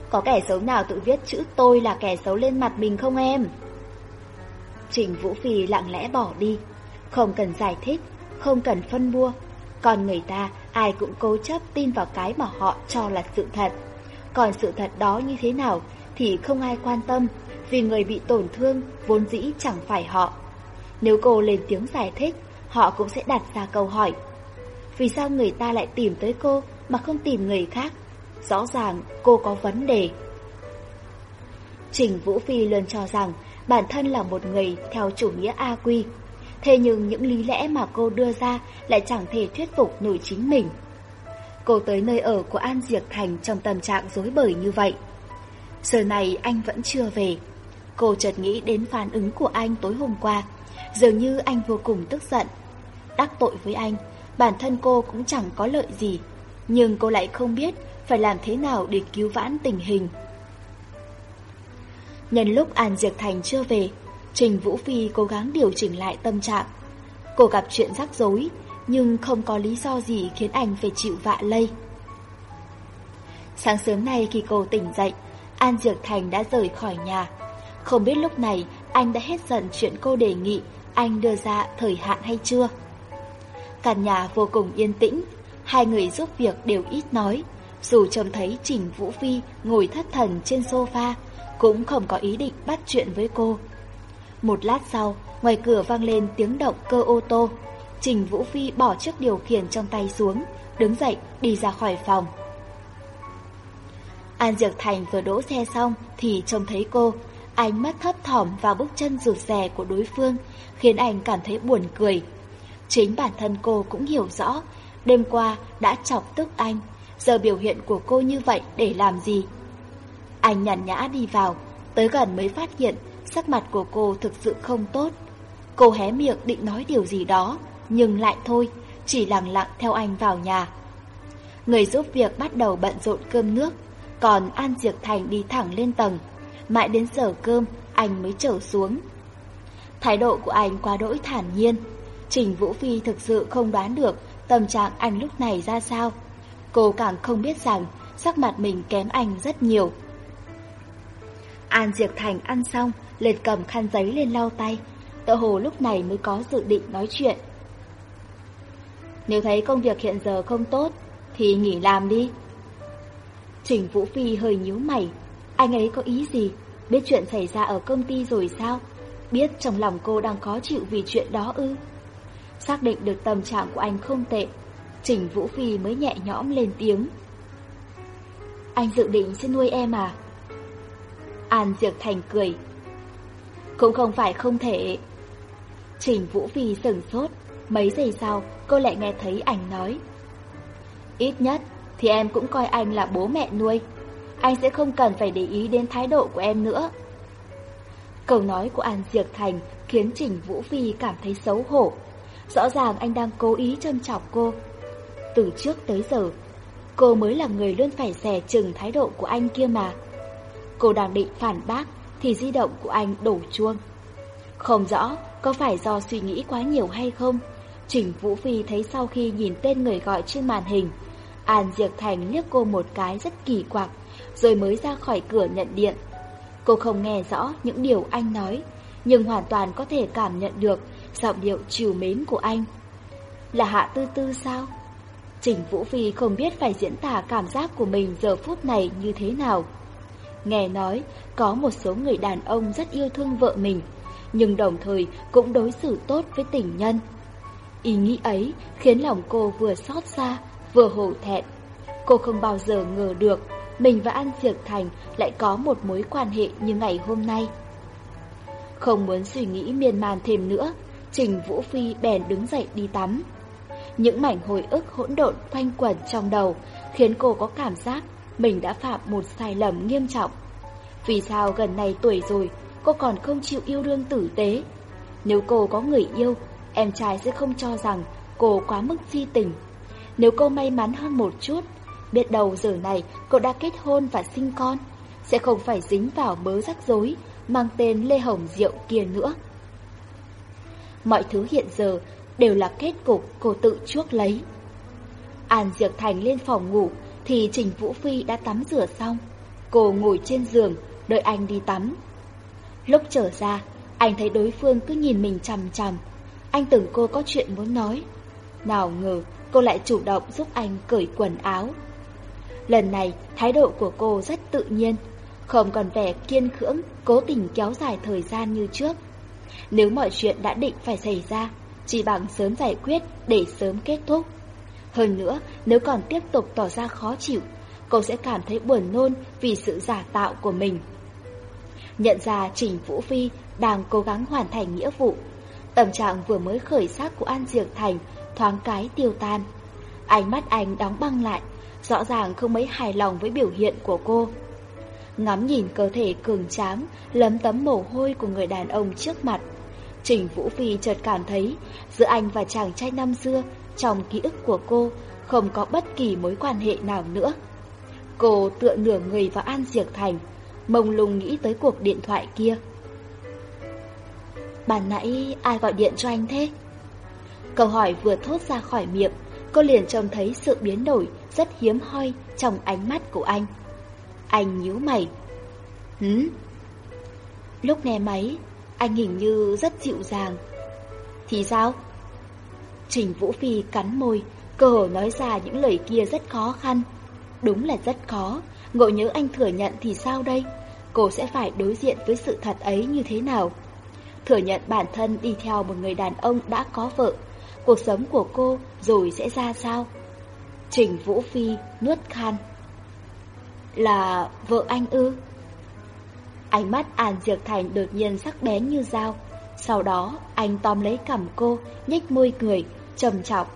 Có kẻ xấu nào tự viết chữ tôi là kẻ xấu lên mặt mình không em? Trình Vũ Phi lặng lẽ bỏ đi, không cần giải thích, không cần phân bua. Còn người ta ai cũng cố chấp tin vào cái mà họ cho là sự thật. Còn sự thật đó như thế nào thì không ai quan tâm, vì người bị tổn thương vốn dĩ chẳng phải họ. Nếu cô lên tiếng giải thích, họ cũng sẽ đặt ra câu hỏi. Vì sao người ta lại tìm tới cô mà không tìm người khác? Rõ ràng cô có vấn đề. Trình Vũ Phi luôn cho rằng bản thân là một người theo chủ nghĩa A quy. Thế nhưng những lý lẽ mà cô đưa ra lại chẳng thể thuyết phục nổi chính mình. Cô tới nơi ở của An Diệp Thành trong tâm trạng rối bời như vậy. Giờ này anh vẫn chưa về. Cô chợt nghĩ đến phản ứng của anh tối hôm qua. Dường như anh vô cùng tức giận. Đắc tội với anh, bản thân cô cũng chẳng có lợi gì. Nhưng cô lại không biết phải làm thế nào để cứu vãn tình hình. Nhân lúc An Diệp Thành chưa về, Trình Vũ Phi cố gắng điều chỉnh lại tâm trạng. Cô gặp chuyện rắc rối, nhưng không có lý do gì khiến anh phải chịu vạ lây. Sáng sớm nay khi cô tỉnh dậy, An Diệp Thành đã rời khỏi nhà. Không biết lúc này anh đã hết giận chuyện cô đề nghị anh đưa ra thời hạn hay chưa. Căn nhà vô cùng yên tĩnh, hai người giúp việc đều ít nói. Dù trông thấy Trình Vũ Phi ngồi thất thần trên sofa, cũng không có ý định bắt chuyện với cô. Một lát sau, ngoài cửa vang lên tiếng động cơ ô tô. Trình Vũ Phi bỏ chiếc điều khiển trong tay xuống, đứng dậy đi ra khỏi phòng. An Diệp Thành vừa đỗ xe xong thì trông thấy cô, ánh mắt thấp thỏm vào bước chân rụt rè của đối phương, khiến anh cảm thấy buồn cười. Chính bản thân cô cũng hiểu rõ, đêm qua đã chọc tức anh, giờ biểu hiện của cô như vậy để làm gì? Anh nhàn nhã đi vào, tới gần mới phát hiện sắc mặt của cô thực sự không tốt. Cô hé miệng định nói điều gì đó, nhưng lại thôi, chỉ lặng lặng theo anh vào nhà. Người giúp việc bắt đầu bận rộn cơm nước, còn An Diệp Thành đi thẳng lên tầng. Mãi đến giờ cơm, anh mới trở xuống. Thái độ của anh quá đỗi thản nhiên. Trình Vũ Phi thực sự không đoán được tâm trạng anh lúc này ra sao. Cô càng không biết rằng sắc mặt mình kém anh rất nhiều. An Diệp Thành ăn xong, liền cầm khăn giấy lên lau tay. Tự hồ lúc này mới có dự định nói chuyện. Nếu thấy công việc hiện giờ không tốt, thì nghỉ làm đi. Trình Vũ Phi hơi nhíu mày. Anh ấy có ý gì? Biết chuyện xảy ra ở công ty rồi sao? Biết trong lòng cô đang khó chịu vì chuyện đó ư? Xác định được tâm trạng của anh không tệ, Trình Vũ Phi mới nhẹ nhõm lên tiếng. Anh dự định sẽ nuôi em à? An Diệp Thành cười. Cũng không phải không thể. Trình Vũ Phi sửng sốt, mấy giây sau cô lại nghe thấy anh nói. Ít nhất thì em cũng coi anh là bố mẹ nuôi. Anh sẽ không cần phải để ý đến thái độ của em nữa. Câu nói của An Diệp Thành khiến Trình Vũ Phi cảm thấy xấu hổ. Rõ ràng anh đang cố ý châm chọc cô. Từ trước tới giờ, cô mới là người luôn phải rẻ chừng thái độ của anh kia mà. Cô đang định phản bác thì di động của anh đổ chuông. Không rõ có phải do suy nghĩ quá nhiều hay không, Trình Vũ Phi thấy sau khi nhìn tên người gọi trên màn hình, An Diệp Thành liếc cô một cái rất kỳ quặc, rồi mới ra khỏi cửa nhận điện, Cô không nghe rõ những điều anh nói, nhưng hoàn toàn có thể cảm nhận được giọng điệu chiều mến của anh. Là Hạ Tư Tư sao? Trình Vũ Phi không biết phải diễn tả cảm giác của mình giờ phút này như thế nào. Nghe nói, có một số người đàn ông rất yêu thương vợ mình, nhưng đồng thời cũng đối xử tốt với tình nhân. Ý nghĩ ấy khiến lòng cô vừa xót xa, vừa hổ thẹn. Cô không bao giờ ngờ được mình và An Diệc Thành lại có một mối quan hệ như ngày hôm nay. Không muốn suy nghĩ miên man thêm nữa, Trình Vũ Phi bèn đứng dậy đi tắm. Những mảnh hồi ức hỗn độn quanh quẩn trong đầu khiến cô có cảm giác mình đã phạm một sai lầm nghiêm trọng. Vì sao gần này tuổi rồi, cô còn không chịu yêu đương tử tế? Nếu cô có người yêu, em trai sẽ không cho rằng cô quá mức si tình. Nếu cô may mắn hơn một chút, biết đầu giờ này cậu đã kết hôn và sinh con, sẽ không phải dính vào mớ rắc rối mang tên Lê Hồng Diệu kia nữa. Mọi thứ hiện giờ đều là kết cục cô tự chuốc lấy. An Diệc Thành lên phòng ngủ thì Trình Vũ Phi đã tắm rửa xong. Cô ngồi trên giường đợi anh đi tắm. Lúc trở ra, anh thấy đối phương cứ nhìn mình chằm chằm. Anh tưởng cô có chuyện muốn nói. Nào ngờ cô lại chủ động giúp anh cởi quần áo. Lần này, thái độ của cô rất tự nhiên, không còn vẻ kiên cưỡng, cố tình kéo dài thời gian như trước. Nếu mọi chuyện đã định phải xảy ra, chỉ bằng sớm giải quyết để sớm kết thúc. Hơn nữa, nếu còn tiếp tục tỏ ra khó chịu, cô sẽ cảm thấy buồn nôn vì sự giả tạo của mình. Nhận ra Trình Vũ Phi đang cố gắng hoàn thành nghĩa vụ. Tâm trạng vừa mới khởi sắc của An Diệc Thành thoáng cái tiêu tan. Ánh mắt anh đóng băng lại, rõ ràng không mấy hài lòng với biểu hiện của cô. Ngắm nhìn cơ thể cường tráng, lấm tấm mồ hôi của người đàn ông trước mặt. Trình Vũ Phi chợt cảm thấy giữa anh và chàng trai năm xưa trong ký ức của cô không có bất kỳ mối quan hệ nào nữa. Cô tựa nửa người vào An Diệc Thành, mông lung nghĩ tới cuộc điện thoại kia. Bạn nãy ai gọi điện cho anh thế? Câu hỏi vừa thốt ra khỏi miệng, cô liền trông thấy sự biến đổi rất hiếm hoi trong ánh mắt của anh. Anh nhíu mày. Hứ? Lúc nghe máy, anh hình như rất dịu dàng. Thì sao? Trình Vũ Phi cắn môi, cơ hồ nói ra những lời kia rất khó khăn. Đúng là rất khó, ngộ nhớ anh thừa nhận thì sao đây? Cô sẽ phải đối diện với sự thật ấy như thế nào? Thừa nhận bản thân đi theo một người đàn ông đã có vợ, cuộc sống của cô rồi sẽ ra sao? Trình Vũ Phi nuốt khan. Là vợ anh ư? Ánh mắt An Diệp Thành đột nhiên sắc bén như dao. Sau đó, anh tóm lấy cằm cô, nhếch môi cười, trầm trọng.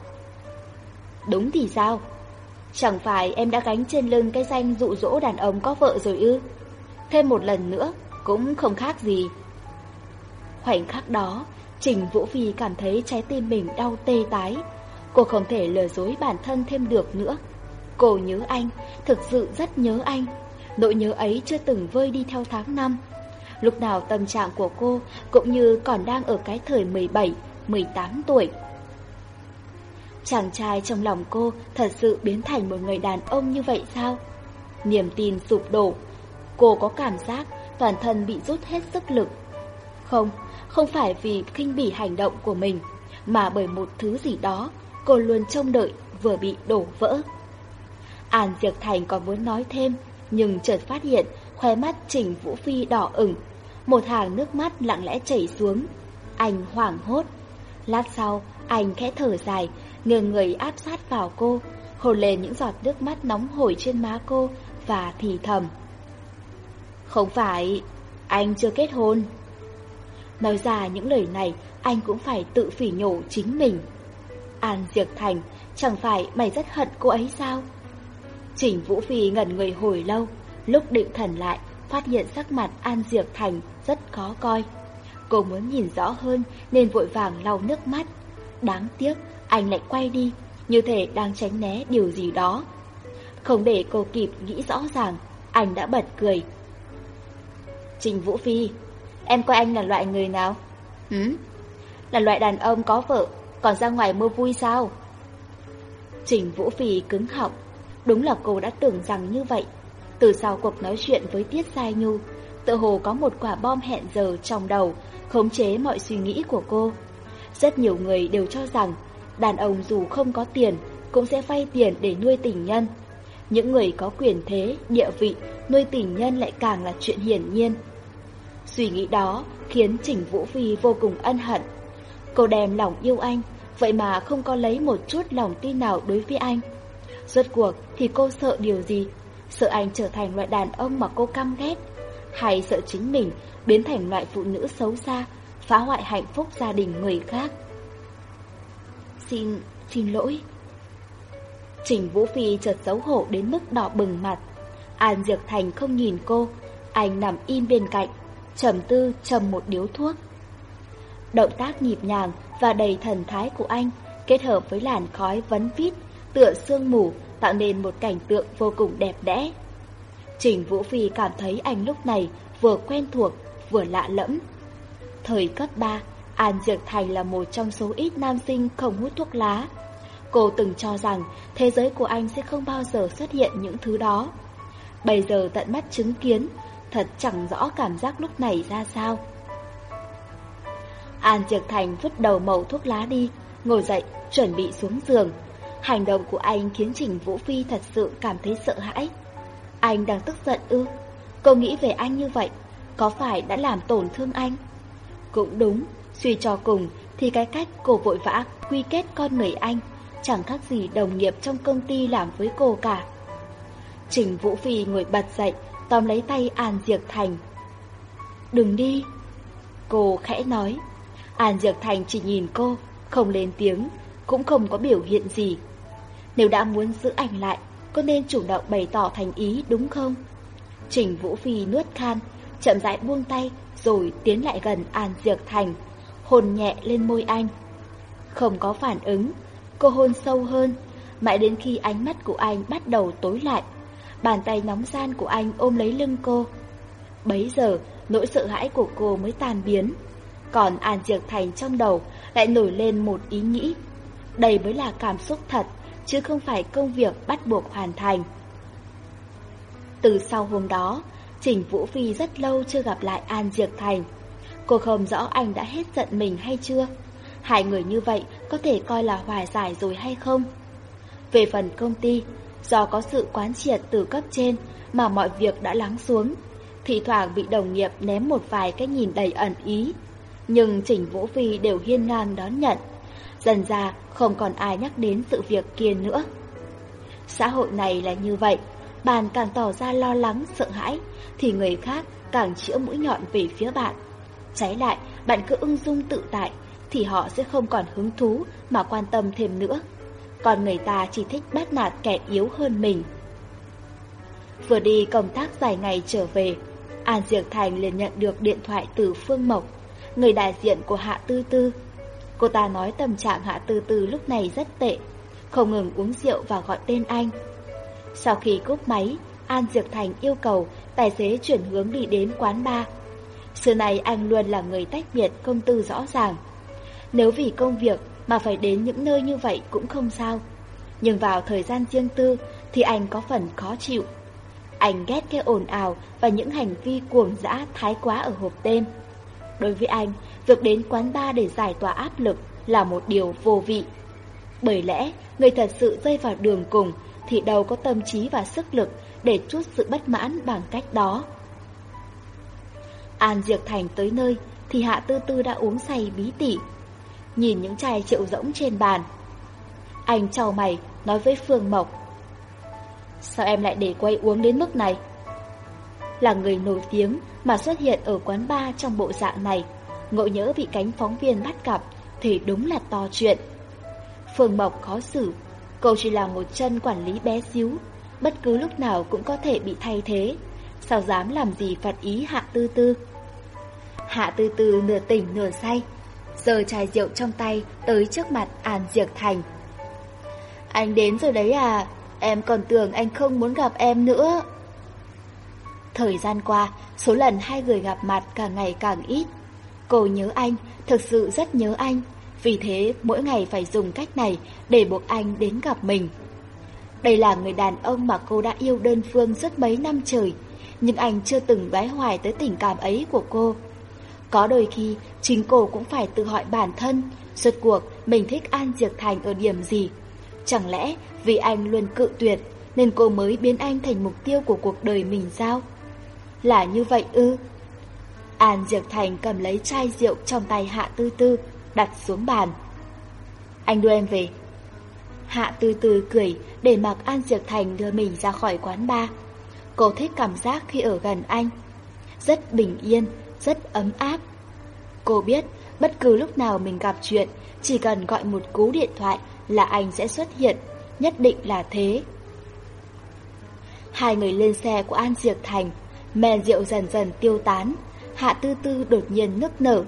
Đúng thì sao? Chẳng phải em đã gánh trên lưng cái danh dụ dỗ đàn ông có vợ rồi ư? Thêm một lần nữa, cũng không khác gì. Khoảnh khắc đó, Trình Vũ Phi cảm thấy trái tim mình đau tê tái. Cô không thể lừa dối bản thân thêm được nữa. Cô nhớ anh, thực sự rất nhớ anh. Nỗi nhớ ấy chưa từng vơi đi theo tháng năm. Lúc nào tâm trạng của cô cũng như còn đang ở cái thời 17, 18 tuổi. Chàng trai trong lòng cô thật sự biến thành một người đàn ông như vậy sao? Niềm tin sụp đổ. Cô có cảm giác toàn thân bị rút hết sức lực. Không, không phải vì khinh bỉ hành động của mình, mà bởi một thứ gì đó cô luôn trông đợi vừa bị đổ vỡ. An Diệp Thành còn muốn nói thêm, nhưng chợt phát hiện khóe mắt Trình Vũ Phi đỏ ửng, một hàng nước mắt lặng lẽ chảy xuống. Anh hoảng hốt. Lát sau, anh khẽ thở dài, nghiêng người áp sát vào cô, hôn lên những giọt nước mắt nóng hổi trên má cô và thì thầm. Không phải, anh chưa kết hôn. Nói ra những lời này, anh cũng phải tự phỉ nhổ chính mình. An Diệc Thành, chẳng phải mày rất hận cô ấy sao? Trình Vũ Phi ngẩn người hồi lâu, lúc định thần lại, phát hiện sắc mặt An Diệc Thành rất khó coi. Cô muốn nhìn rõ hơn nên vội vàng lau nước mắt. Đáng tiếc, anh lại quay đi, như thể đang tránh né điều gì đó. Không để cô kịp nghĩ rõ ràng, anh đã bật cười. Trình Vũ Phi, em coi anh là loại người nào? Hứ? Là loại đàn ông có vợ, còn ra ngoài mua vui sao? Trình Vũ Phi cứng họng, đúng là cô đã tưởng rằng như vậy. Từ sau cuộc nói chuyện với Tiết Sai Nhu, tự hồ có một quả bom hẹn giờ trong đầu, khống chế mọi suy nghĩ của cô. Rất nhiều người đều cho rằng, đàn ông dù không có tiền, cũng sẽ vay tiền để nuôi tình nhân. Những người có quyền thế, địa vị, nuôi tình nhân lại càng là chuyện hiển nhiên. Suy nghĩ đó khiến Trình Vũ Phi vô cùng ân hận. Cô đem lòng yêu anh, vậy mà không có lấy một chút lòng tin nào đối với anh. Rốt cuộc thì cô sợ điều gì? Sợ anh trở thành loại đàn ông mà cô căm ghét? Hay sợ chính mình biến thành loại phụ nữ xấu xa, phá hoại hạnh phúc gia đình người khác? Xin, xin lỗi. Trình Vũ Phi chợt xấu hổ đến mức đỏ bừng mặt. An Diệp Thành không nhìn cô, anh nằm im bên cạnh, trầm tư trầm một điếu thuốc. Động tác nhịp nhàng và đầy thần thái của anh kết hợp với làn khói vấn vít tựa sương mù tạo nên một cảnh tượng vô cùng đẹp đẽ. Trình Vũ Phi cảm thấy anh lúc này vừa quen thuộc, vừa lạ lẫm. Thời cấp 3, An Diệc Thành là một trong số ít nam sinh không hút thuốc lá. Cô từng cho rằng thế giới của anh sẽ không bao giờ xuất hiện những thứ đó. Bây giờ tận mắt chứng kiến, thật chẳng rõ cảm giác lúc này ra sao. An trực Thành vứt đầu màu thuốc lá đi, ngồi dậy, chuẩn bị xuống giường. Hành động của anh khiến Trình Vũ Phi thật sự cảm thấy sợ hãi. Anh đang tức giận ư? Cô nghĩ về anh như vậy, có phải đã làm tổn thương anh? Cũng đúng, suy cho cùng thì cái cách cô vội vã quy kết con người anh chẳng khác gì đồng nghiệp trong công ty làm với cô cả. Trình Vũ Phi ngồi bật dậy, tóm lấy tay An Diệc Thành. Đừng đi. Cô khẽ nói. An Diệc Thành chỉ nhìn cô, không lên tiếng, cũng không có biểu hiện gì. Nếu đã muốn giữ ảnh lại, cô nên chủ động bày tỏ thành ý đúng không? Trình Vũ Phi nuốt khan, chậm rãi buông tay rồi tiến lại gần An Diệc Thành, hôn nhẹ lên môi anh. Không có phản ứng, cô hôn sâu hơn, mãi đến khi ánh mắt của anh bắt đầu tối lại. Bàn tay nóng gian của anh ôm lấy lưng cô. Bấy giờ, nỗi sợ hãi của cô mới tan biến. Còn An Diệc Thành trong đầu lại nổi lên một ý nghĩ. Đây mới là cảm xúc thật, chứ không phải công việc bắt buộc hoàn thành. Từ sau hôm đó, Trình Vũ Phi rất lâu chưa gặp lại An Diệc Thành. Cô không rõ anh đã hết giận mình hay chưa. Hai người như vậy có thể coi là hòa giải rồi hay không? Về phần công ty, do có sự quán triệt từ cấp trên mà mọi việc đã lắng xuống, thì thoảng bị đồng nghiệp ném một vài cái nhìn đầy ẩn ý. Nhưng Trình Vũ Phi đều hiên ngang đón nhận. Dần ra không còn ai nhắc đến sự việc kia nữa. Xã hội này là như vậy, bạn càng tỏ ra lo lắng, sợ hãi, thì người khác càng chĩa mũi nhọn về phía bạn. Trái lại, bạn cứ ung dung tự tại, thì họ sẽ không còn hứng thú mà quan tâm thêm nữa. Còn người ta chỉ thích bắt nạt kẻ yếu hơn mình. Vừa đi công tác dài ngày trở về, An Diệc Thành liền nhận được điện thoại từ Phương Mộc, người đại diện của Hạ Tư Tư. Cô ta nói tâm trạng Hạ Tư Tư lúc này rất tệ, không ngừng uống rượu và gọi tên anh. Sau khi cúp máy, An Diệc Thành yêu cầu tài xế chuyển hướng đi đến quán bar. Xưa này anh luôn là người tách biệt công tư rõ ràng. Nếu vì công việc mà phải đến những nơi như vậy cũng không sao. Nhưng vào thời gian riêng tư thì anh có phần khó chịu. Anh ghét cái ồn ào và những hành vi cuồng dã thái quá ở hộp đêm. Đối với anh, việc đến quán bar để giải tỏa áp lực là một điều vô vị. Bởi lẽ, người thật sự rơi vào đường cùng thì đâu có tâm trí và sức lực để chút sự bất mãn bằng cách đó. An Diệc Thành tới nơi thì Hạ Tư Tư đã uống say bí tỉ. Nhìn những chai rượu rỗng trên bàn. Anh trao mày nói với Phương Mộc. Sao em lại để quay uống đến mức này? Là người nổi tiếng mà xuất hiện ở quán bar trong bộ dạng này, ngộ nhỡ bị cánh phóng viên bắt gặp thì đúng là to chuyện. Phương Mộc khó xử, cậu chỉ là một chân quản lý bé xíu, bất cứ lúc nào cũng có thể bị thay thế. Sao dám làm gì phạt ý Hạ Tư Tư? Hạ Tư Tư nửa tỉnh nửa say, giờ chai rượu trong tay tới trước mặt An Diệc Thành. Anh đến rồi đấy à, em còn tưởng anh không muốn gặp em nữa. Thời gian qua, số lần hai người gặp mặt càng ngày càng ít. Cô nhớ anh, thực sự rất nhớ anh, vì thế mỗi ngày phải dùng cách này để buộc anh đến gặp mình. Đây là người đàn ông mà cô đã yêu đơn phương rất mấy năm trời, nhưng anh chưa từng đoái hoài tới tình cảm ấy của cô. Có đôi khi, chính cô cũng phải tự hỏi bản thân, rốt cuộc mình thích An Diệp Thành ở điểm gì. Chẳng lẽ vì anh luôn cự tuyệt, nên cô mới biến anh thành mục tiêu của cuộc đời mình sao? Là như vậy ư? An Diệp Thành cầm lấy chai rượu trong tay Hạ Tư Tư, đặt xuống bàn. Anh đưa em về. Hạ Tư Tư cười để mặc An Diệp Thành đưa mình ra khỏi quán bar. Cô thích cảm giác khi ở gần anh. Rất bình yên, rất ấm áp. Cô biết bất cứ lúc nào mình gặp chuyện, chỉ cần gọi một cú điện thoại là anh sẽ xuất hiện, nhất định là thế. Hai người lên xe của An Diệp Thành, men rượu dần dần tiêu tán, Hạ Tư Tư đột nhiên nức nở.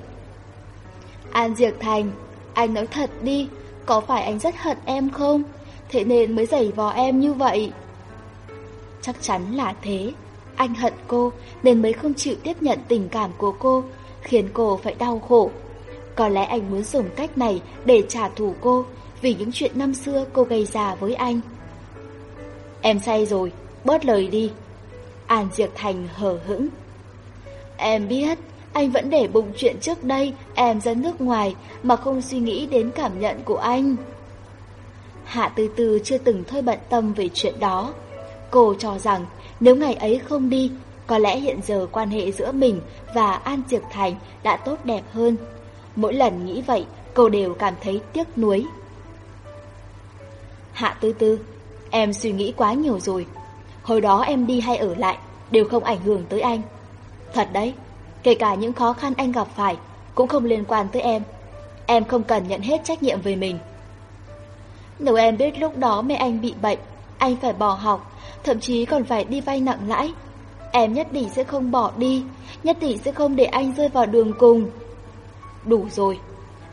An Diệp Thành, anh nói thật đi, có phải anh rất hận em không? Thế nên mới giày vò em như vậy. Chắc chắn là thế. Anh hận cô nên mới không chịu tiếp nhận tình cảm của cô, khiến cô phải đau khổ. Có lẽ anh muốn dùng cách này để trả thù cô vì những chuyện năm xưa cô gây ra với anh. Em say rồi, bớt lời đi. An Diệp Thành hờ hững. Em biết, anh vẫn để bụng chuyện trước đây em ra nước ngoài mà không suy nghĩ đến cảm nhận của anh. Hạ Tư Tư chưa từng thôi bận tâm về chuyện đó. Cô cho rằng nếu ngày ấy không đi, có lẽ hiện giờ quan hệ giữa mình và An Diệp Thành đã tốt đẹp hơn. Mỗi lần nghĩ vậy, cô đều cảm thấy tiếc nuối. Hạ Tư Tư, em suy nghĩ quá nhiều rồi. Hồi đó em đi hay ở lại đều không ảnh hưởng tới anh. Thật đấy, kể cả những khó khăn anh gặp phải cũng không liên quan tới em. Em không cần nhận hết trách nhiệm về mình. Nếu em biết lúc đó mẹ anh bị bệnh, anh phải bỏ học, thậm chí còn phải đi vay nặng lãi. Em nhất định sẽ không bỏ đi, nhất định sẽ không để anh rơi vào đường cùng. Đủ rồi,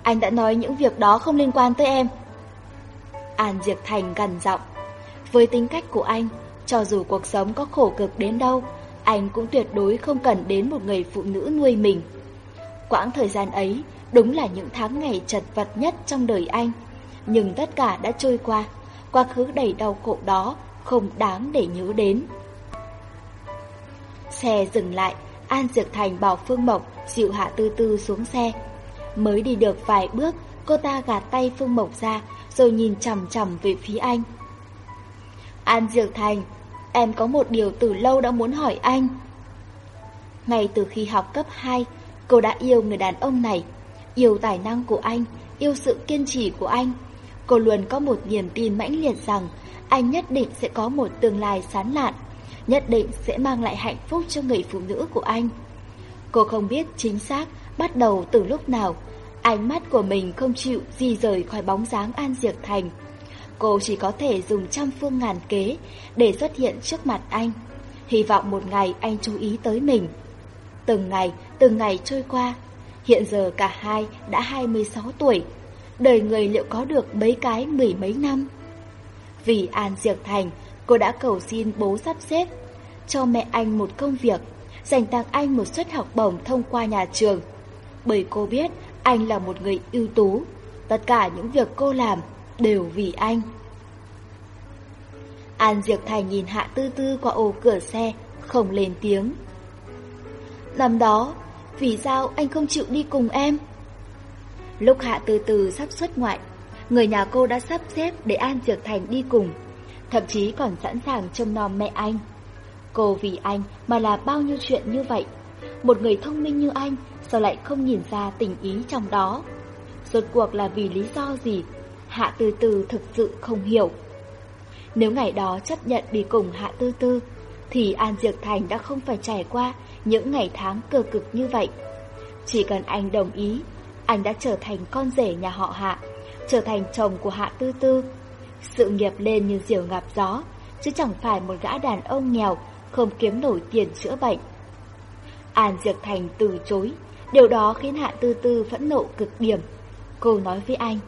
anh đã nói những việc đó không liên quan tới em. An Diệp Thành gần giọng. Với tính cách của anh, cho dù cuộc sống có khổ cực đến đâu, anh cũng tuyệt đối không cần đến một người phụ nữ nuôi mình. Quãng thời gian ấy đúng là những tháng ngày chật vật nhất trong đời anh, nhưng tất cả đã trôi qua, quá khứ đầy đau khổ đó không đáng để nhớ đến. Xe dừng lại, An Diệp Thành bảo Phương Mộc dịu Hạ Tư Tư xuống xe. Mới đi được vài bước, cô ta gạt tay Phương Mộc ra rồi nhìn chằm chằm về phía anh. An Diệp Thành, em có một điều từ lâu đã muốn hỏi anh. Ngay từ khi học cấp 2, cô đã yêu người đàn ông này, yêu tài năng của anh, yêu sự kiên trì của anh. Cô luôn có một niềm tin mãnh liệt rằng anh nhất định sẽ có một tương lai sán lạn, nhất định sẽ mang lại hạnh phúc cho người phụ nữ của anh. Cô không biết chính xác bắt đầu từ lúc nào, ánh mắt của mình không chịu di rời khỏi bóng dáng An Diệp Thành. Cô chỉ có thể dùng trăm phương ngàn kế để xuất hiện trước mặt anh, hy vọng một ngày anh chú ý tới mình. Từng ngày, từng ngày trôi qua, hiện giờ cả hai đã 26 tuổi, đời người liệu có được mấy cái mười mấy năm? Vì An Diệp Thành, cô đã cầu xin bố sắp xếp cho mẹ anh một công việc, dành tặng anh một suất học bổng thông qua nhà trường. Bởi cô biết anh là một người ưu tú, tất cả những việc cô làm đều vì anh. An Diệp Thành nhìn Hạ Tư Tư qua ô cửa xe, không lên tiếng. Năm đó, vì sao anh không chịu đi cùng em? Lúc Hạ Tư Tư sắp xuất ngoại, người nhà cô đã sắp xếp để An Diệc Thành đi cùng, thậm chí còn sẵn sàng trông nom mẹ anh. Cô vì anh mà làm bao nhiêu chuyện như vậy. Một người thông minh như anh sao lại không nhìn ra tình ý trong đó? Rốt cuộc là vì lý do gì? Hạ Tư Tư thực sự không hiểu. Nếu ngày đó chấp nhận đi cùng Hạ Tư Tư, thì An Diệp Thành đã không phải trải qua những ngày tháng cơ cực như vậy. Chỉ cần anh đồng ý, anh đã trở thành con rể nhà họ Hạ, trở thành chồng của Hạ Tư Tư. Sự nghiệp lên như diều gặp gió, chứ chẳng phải một gã đàn ông nghèo không kiếm nổi tiền chữa bệnh. An Diệp Thành từ chối, điều đó khiến Hạ Tư Tư phẫn nộ cực điểm. Cô nói với anh,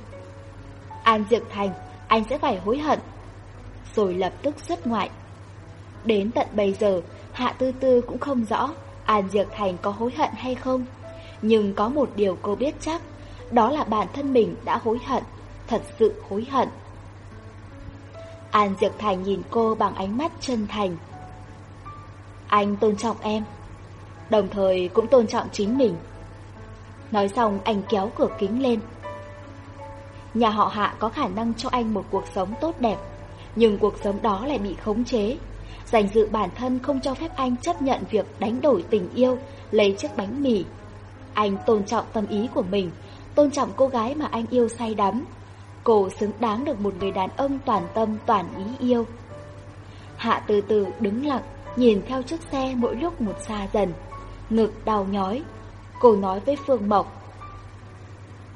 An Diệp Thành, anh sẽ phải hối hận. Rồi lập tức xuất ngoại. Đến tận bây giờ, Hạ Tư Tư cũng không rõ An Diệp Thành có hối hận hay không. Nhưng có một điều cô biết chắc, đó là bản thân mình đã hối hận, thật sự hối hận. An Diệp Thành nhìn cô bằng ánh mắt chân thành. Anh tôn trọng em, đồng thời cũng tôn trọng chính mình. Nói xong anh kéo cửa kính lên. Nhà họ Hạ có khả năng cho anh một cuộc sống tốt đẹp, nhưng cuộc sống đó lại bị khống chế. dành dự bản thân không cho phép anh chấp nhận việc đánh đổi tình yêu, lấy chiếc bánh mì. Anh tôn trọng tâm ý của mình, tôn trọng cô gái mà anh yêu say đắm. Cô xứng đáng được một người đàn ông toàn tâm toàn ý yêu. Hạ từ từ đứng lặng, nhìn theo chiếc xe mỗi lúc một xa dần. Ngực đau nhói. Cô nói với Phương Mộc.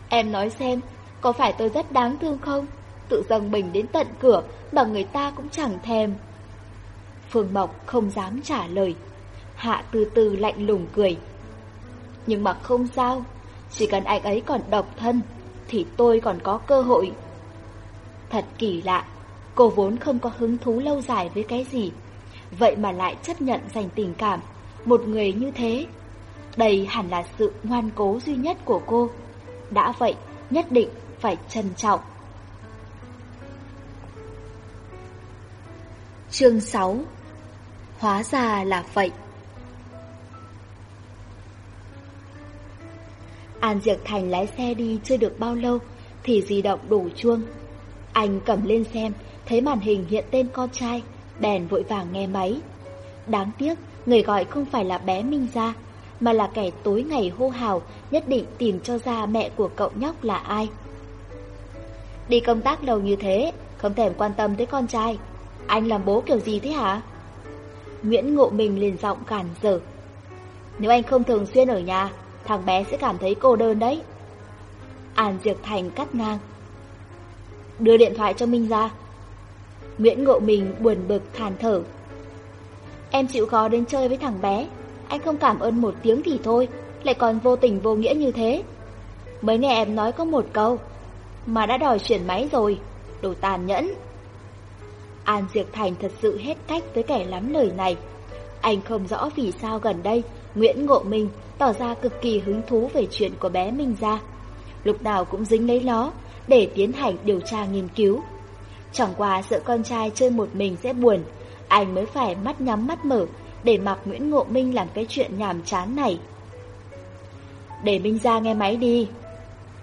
Em nói xem, có phải tôi rất đáng thương không? Tự dâng mình đến tận cửa mà người ta cũng chẳng thèm. Phương Mộc không dám trả lời. Hạ từ từ lạnh lùng cười. Nhưng mà không sao, chỉ cần anh ấy còn độc thân, thì tôi còn có cơ hội. Thật kỳ lạ, cô vốn không có hứng thú lâu dài với cái gì, vậy mà lại chấp nhận dành tình cảm, một người như thế. Đây hẳn là sự ngoan cố duy nhất của cô. Đã vậy, nhất định phải trân trọng. Chương 6 Hóa ra là vậy. An Diệc Thành lái xe đi chưa được bao lâu thì di động đổ chuông. Anh cầm lên xem, thấy màn hình hiện tên con trai, bèn vội vàng nghe máy. Đáng tiếc, người gọi không phải là bé Minh Gia, mà là kẻ tối ngày hô hào nhất định tìm cho ra mẹ của cậu nhóc là ai. Đi công tác lâu như thế, không thèm quan tâm tới con trai. Anh làm bố kiểu gì thế hả? Nguyễn Ngộ Minh liền giọng cản dở. Nếu anh không thường xuyên ở nhà, thằng bé sẽ cảm thấy cô đơn đấy. An Diệp Thành cắt ngang. Đưa điện thoại cho Minh ra. Nguyễn Ngộ Mình buồn bực than thở. Em chịu khó đến chơi với thằng bé, anh không cảm ơn một tiếng thì thôi, lại còn vô tình vô nghĩa như thế. Mới nghe em nói có một câu, mà đã đòi chuyển máy rồi, đồ tàn nhẫn. An Diệp Thành thật sự hết cách với kẻ lắm lời này. Anh không rõ vì sao gần đây Nguyễn Ngộ Minh tỏ ra cực kỳ hứng thú về chuyện của bé Minh Gia. Lúc nào cũng dính lấy nó để tiến hành điều tra nghiên cứu. Chẳng qua sợ con trai chơi một mình sẽ buồn, anh mới phải mắt nhắm mắt mở để mặc Nguyễn Ngộ Minh làm cái chuyện nhàm chán này. Để Minh Gia nghe máy đi.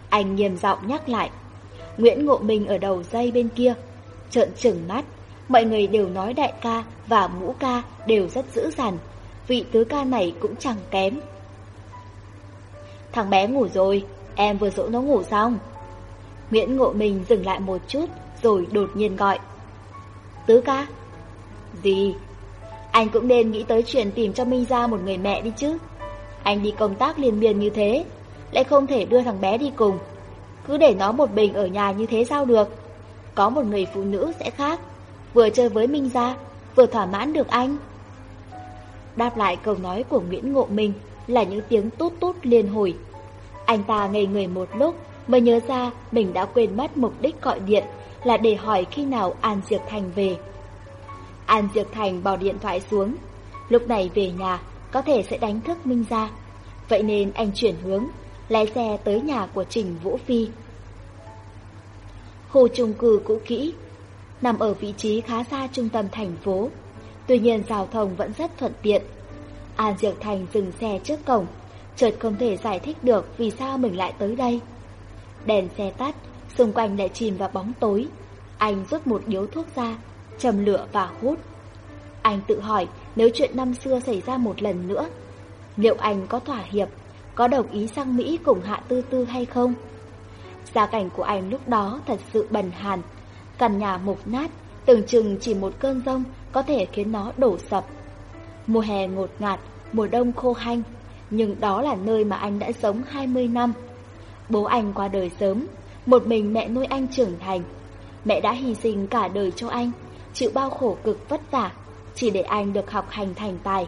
Anh nghiêm giọng nhắc lại. Nguyễn Ngộ Minh ở đầu dây bên kia, trợn trừng mắt. Mọi người đều nói đại ca và mũ ca đều rất dữ dằn, vị tứ ca này cũng chẳng kém. Thằng bé ngủ rồi, em vừa dỗ nó ngủ xong. Nguyễn Ngộ Minh dừng lại một chút rồi đột nhiên gọi. Tứ ca? Gì? Anh cũng nên nghĩ tới chuyện tìm cho Minh ra một người mẹ đi chứ. Anh đi công tác liên miên như thế, lại không thể đưa thằng bé đi cùng. Cứ để nó một mình ở nhà như thế sao được? Có một người phụ nữ sẽ khác, vừa chơi với Minh ra, vừa thỏa mãn được anh. Đáp lại câu nói của Nguyễn Ngộ Minh là những tiếng tút tút liên hồi. Anh ta ngây người một lúc mới nhớ ra mình đã quên mất mục đích gọi điện là để hỏi khi nào An Diệp Thành về. An Diệp Thành bỏ điện thoại xuống. Lúc này về nhà có thể sẽ đánh thức Minh ra. Vậy nên anh chuyển hướng, lái xe tới nhà của Trình Vũ Phi. Khu chung cư cũ kỹ, nằm ở vị trí khá xa trung tâm thành phố. Tuy nhiên giao thông vẫn rất thuận tiện. An Diệp Thành dừng xe trước cổng, chợt không thể giải thích được vì sao mình lại tới đây. Đèn xe tắt, xung quanh lại chìm vào bóng tối. Anh rút một điếu thuốc ra, châm lửa và hút. Anh tự hỏi nếu chuyện năm xưa xảy ra một lần nữa, liệu anh có thỏa hiệp, có đồng ý sang Mỹ cùng Hạ Tư Tư hay không? Gia cảnh của anh lúc đó thật sự bần hàn, căn nhà mục nát, tưởng chừng chỉ một cơn rông có thể khiến nó đổ sập. Mùa hè ngột ngạt, mùa đông khô hanh, nhưng đó là nơi mà anh đã sống 20 năm. Bố anh qua đời sớm, một mình mẹ nuôi anh trưởng thành. Mẹ đã hy sinh cả đời cho anh, chịu bao khổ cực vất vả, chỉ để anh được học hành thành tài.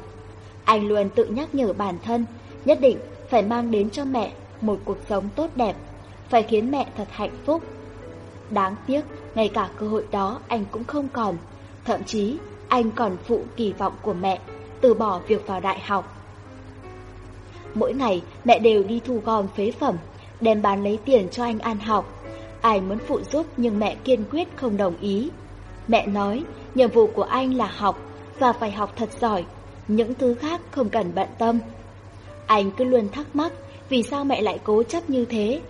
Anh luôn tự nhắc nhở bản thân, nhất định phải mang đến cho mẹ một cuộc sống tốt đẹp, phải khiến mẹ thật hạnh phúc. Đáng tiếc, ngay cả cơ hội đó anh cũng không còn, thậm chí anh còn phụ kỳ vọng của mẹ, từ bỏ việc vào đại học. Mỗi ngày mẹ đều đi thu gom phế phẩm, đem bán lấy tiền cho anh ăn học. Ai muốn phụ giúp nhưng mẹ kiên quyết không đồng ý. Mẹ nói nhiệm vụ của anh là học và phải học thật giỏi, những thứ khác không cần bận tâm. Anh cứ luôn thắc mắc vì sao mẹ lại cố chấp như thế.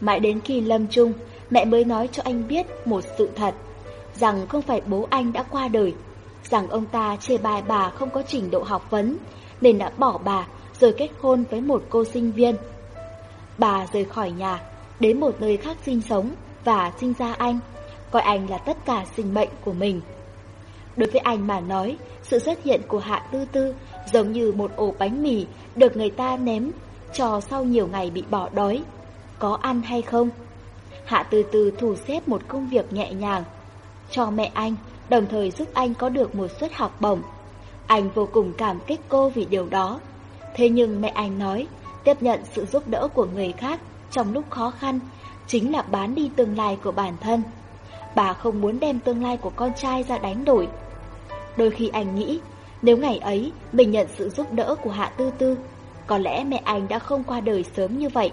Mãi đến khi lâm chung, mẹ mới nói cho anh biết một sự thật, rằng không phải bố anh đã qua đời, rằng ông ta chê bai bà không có trình độ học vấn, nên đã bỏ bà rồi kết hôn với một cô sinh viên. Bà rời khỏi nhà, đến một nơi khác sinh sống và sinh ra anh, coi anh là tất cả sinh mệnh của mình. Đối với anh mà nói, sự xuất hiện của Hạ Tư Tư giống như một ổ bánh mì được người ta ném cho sau nhiều ngày bị bỏ đói. Có ăn hay không? Hạ từ từ thủ xếp một công việc nhẹ nhàng cho mẹ anh, đồng thời giúp anh có được một suất học bổng. Anh vô cùng cảm kích cô vì điều đó. Thế nhưng mẹ anh nói, tiếp nhận sự giúp đỡ của người khác trong lúc khó khăn chính là bán đi tương lai của bản thân. Bà không muốn đem tương lai của con trai ra đánh đổi. Đôi khi anh nghĩ, nếu ngày ấy mình nhận sự giúp đỡ của Hạ Tư Tư, có lẽ mẹ anh đã không qua đời sớm như vậy.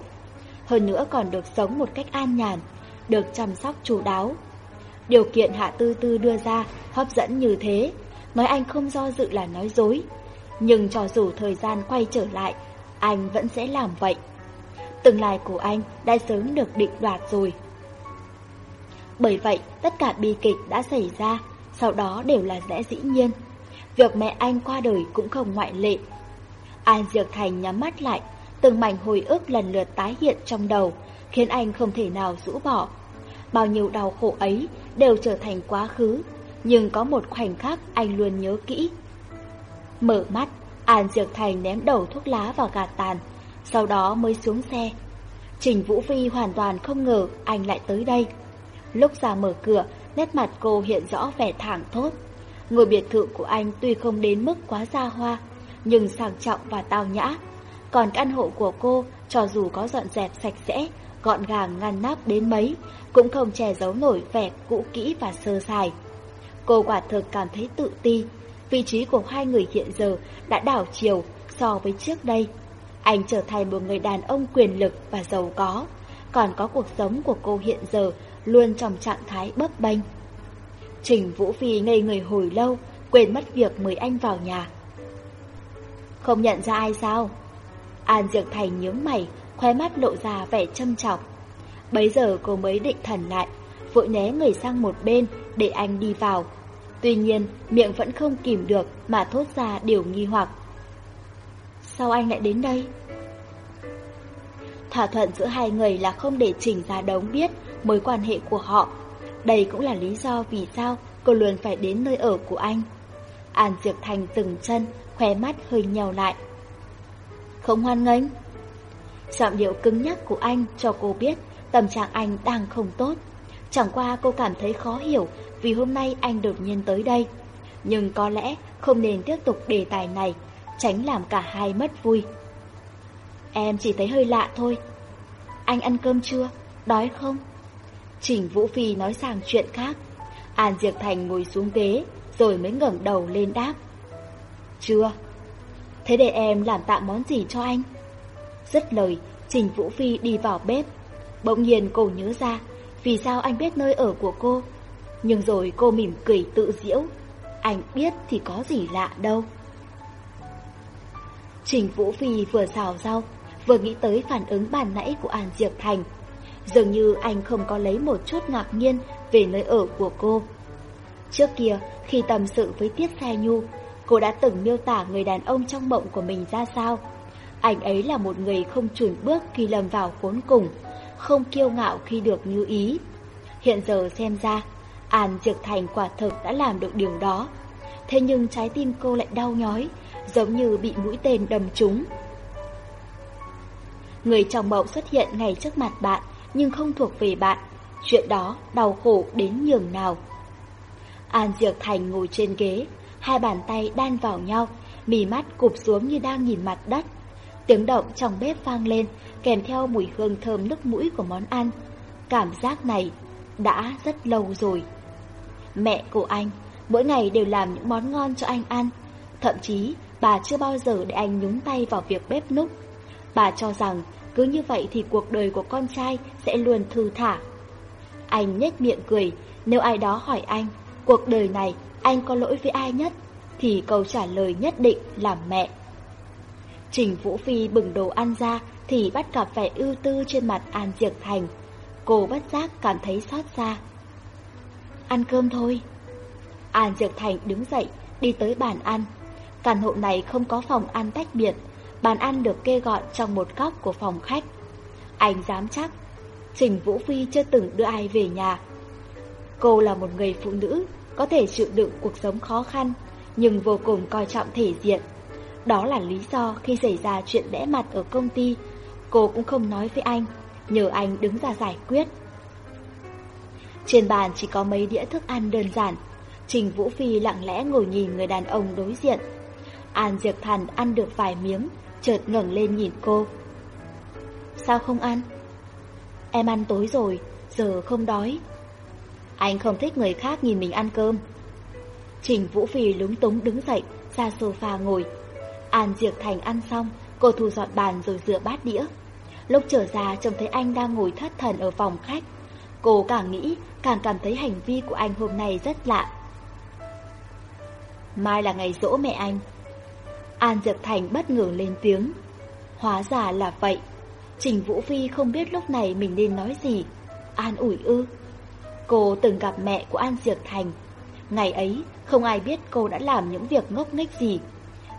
Hơn nữa còn được sống một cách an nhàn, được chăm sóc chú đáo. Điều kiện Hạ Tư Tư đưa ra hấp dẫn như thế, nói anh không do dự là nói dối. Nhưng cho dù thời gian quay trở lại, anh vẫn sẽ làm vậy. Tương lai của anh đã sớm được định đoạt rồi. Bởi vậy, tất cả bi kịch đã xảy ra, sau đó đều là lẽ dĩ nhiên. Việc mẹ anh qua đời cũng không ngoại lệ. An Diệp Thành nhắm mắt lại, từng mảnh hồi ức lần lượt tái hiện trong đầu, khiến anh không thể nào rũ bỏ. Bao nhiêu đau khổ ấy đều trở thành quá khứ, nhưng có một khoảnh khắc anh luôn nhớ kỹ. Mở mắt, An Diệp Thành ném đầu thuốc lá vào gạt tàn, sau đó mới xuống xe. Trình Vũ Phi hoàn toàn không ngờ anh lại tới đây. Lúc ra mở cửa, nét mặt cô hiện rõ vẻ thẳng thốt. Ngôi biệt thự của anh tuy không đến mức quá xa hoa, nhưng sang trọng và tao nhã. Còn căn hộ của cô, cho dù có dọn dẹp sạch sẽ, gọn gàng ngăn nắp đến mấy, cũng không che giấu nổi vẻ cũ kỹ và sơ sài. Cô quả thực cảm thấy tự ti, vị trí của hai người hiện giờ đã đảo chiều so với trước đây. Anh trở thành một người đàn ông quyền lực và giàu có, còn có cuộc sống của cô hiện giờ luôn trong trạng thái bấp bênh. Trình Vũ Phi ngây người hồi lâu, quên mất việc mời anh vào nhà. Không nhận ra ai sao? An Diệp Thành nhướng mày, khóe mắt lộ ra vẻ châm trọng. Bấy giờ cô mới định thần lại, vội né người sang một bên để anh đi vào. Tuy nhiên, miệng vẫn không kìm được mà thốt ra điều nghi hoặc. Sao anh lại đến đây? Thỏa thuận giữa hai người là không để Trình Gia Đống biết mối quan hệ của họ. Đây cũng là lý do vì sao cô luôn phải đến nơi ở của anh. An Diệp Thành từng chân, khóe mắt hơi nhèo lại. Không hoan nghênh. Giọng điệu cứng nhắc của anh cho cô biết tâm trạng anh đang không tốt. Chẳng qua cô cảm thấy khó hiểu vì hôm nay anh đột nhiên tới đây. Nhưng có lẽ không nên tiếp tục đề tài này, tránh làm cả hai mất vui. Em chỉ thấy hơi lạ thôi. Anh ăn cơm chưa? Đói không? Trình Vũ Phi nói sang chuyện khác. An Diệp Thành ngồi xuống ghế, rồi mới ngẩng đầu lên đáp. Chưa. Thế để em làm tạm món gì cho anh? Dứt lời, Trình Vũ Phi đi vào bếp. Bỗng nhiên cô nhớ ra, vì sao anh biết nơi ở của cô. Nhưng rồi cô mỉm cười tự diễu. Anh biết thì có gì lạ đâu. Trình Vũ Phi vừa xào rau, vừa nghĩ tới phản ứng bàn nãy của An Diệp Thành. Dường như anh không có lấy một chút ngạc nhiên về nơi ở của cô. Trước kia, khi tâm sự với Tiết xe Nhu, cô đã từng miêu tả người đàn ông trong mộng của mình ra sao. Anh ấy là một người không chùn bước khi lầm vào khốn cùng, không kiêu ngạo khi được như ý. Hiện giờ xem ra, An Diệp Thành quả thực đã làm được điều đó. Thế nhưng trái tim cô lại đau nhói, giống như bị mũi tên đâm trúng. Người trong mộng xuất hiện ngay trước mặt bạn, nhưng không thuộc về bạn. Chuyện đó đau khổ đến nhường nào. An Diệp Thành ngồi trên ghế, hai bàn tay đan vào nhau, mì mắt cụp xuống như đang nhìn mặt đất. Tiếng động trong bếp vang lên, kèm theo mùi hương thơm nước mũi của món ăn. Cảm giác này đã rất lâu rồi. Mẹ của anh mỗi ngày đều làm những món ngon cho anh ăn. Thậm chí bà chưa bao giờ để anh nhúng tay vào việc bếp núc. Bà cho rằng cứ như vậy thì cuộc đời của con trai sẽ luôn thư thả. Anh nhếch miệng cười, nếu ai đó hỏi anh, cuộc đời này anh có lỗi với ai nhất, thì câu trả lời nhất định là mẹ. Trình Vũ Phi bừng đồ ăn ra thì bắt gặp vẻ ưu tư trên mặt An Diệc Thành. Cô bất giác cảm thấy xót xa. Ăn cơm thôi. An Diệc Thành đứng dậy, đi tới bàn ăn. Căn hộ này không có phòng ăn tách biệt, bàn ăn được kê gọn trong một góc của phòng khách. Anh dám chắc, Trình Vũ Phi chưa từng đưa ai về nhà. Cô là một người phụ nữ, có thể chịu đựng cuộc sống khó khăn, nhưng vô cùng coi trọng thể diện. Đó là lý do khi xảy ra chuyện bẽ mặt ở công ty, cô cũng không nói với anh, nhờ anh đứng ra giải quyết. Trên bàn chỉ có mấy đĩa thức ăn đơn giản, Trình Vũ Phi lặng lẽ ngồi nhìn người đàn ông đối diện. An Diệp Thần ăn được vài miếng, chợt ngẩng lên nhìn cô. Sao không ăn? Em ăn tối rồi, giờ không đói. Anh không thích người khác nhìn mình ăn cơm. Trình Vũ Phi lúng túng đứng dậy, ra sofa ngồi. An Diệp Thành ăn xong, cô thu dọn bàn rồi rửa bát đĩa. Lúc trở ra trông thấy anh đang ngồi thất thần ở phòng khách. Cô càng nghĩ, càng cảm thấy hành vi của anh hôm nay rất lạ. Mai là ngày dỗ mẹ anh. An Diệp Thành bất ngờ lên tiếng. Hóa ra là vậy. Trình Vũ Phi không biết lúc này mình nên nói gì. An ủi ư. Cô từng gặp mẹ của An Diệp Thành. Ngày ấy, không ai biết cô đã làm những việc ngốc nghếch gì.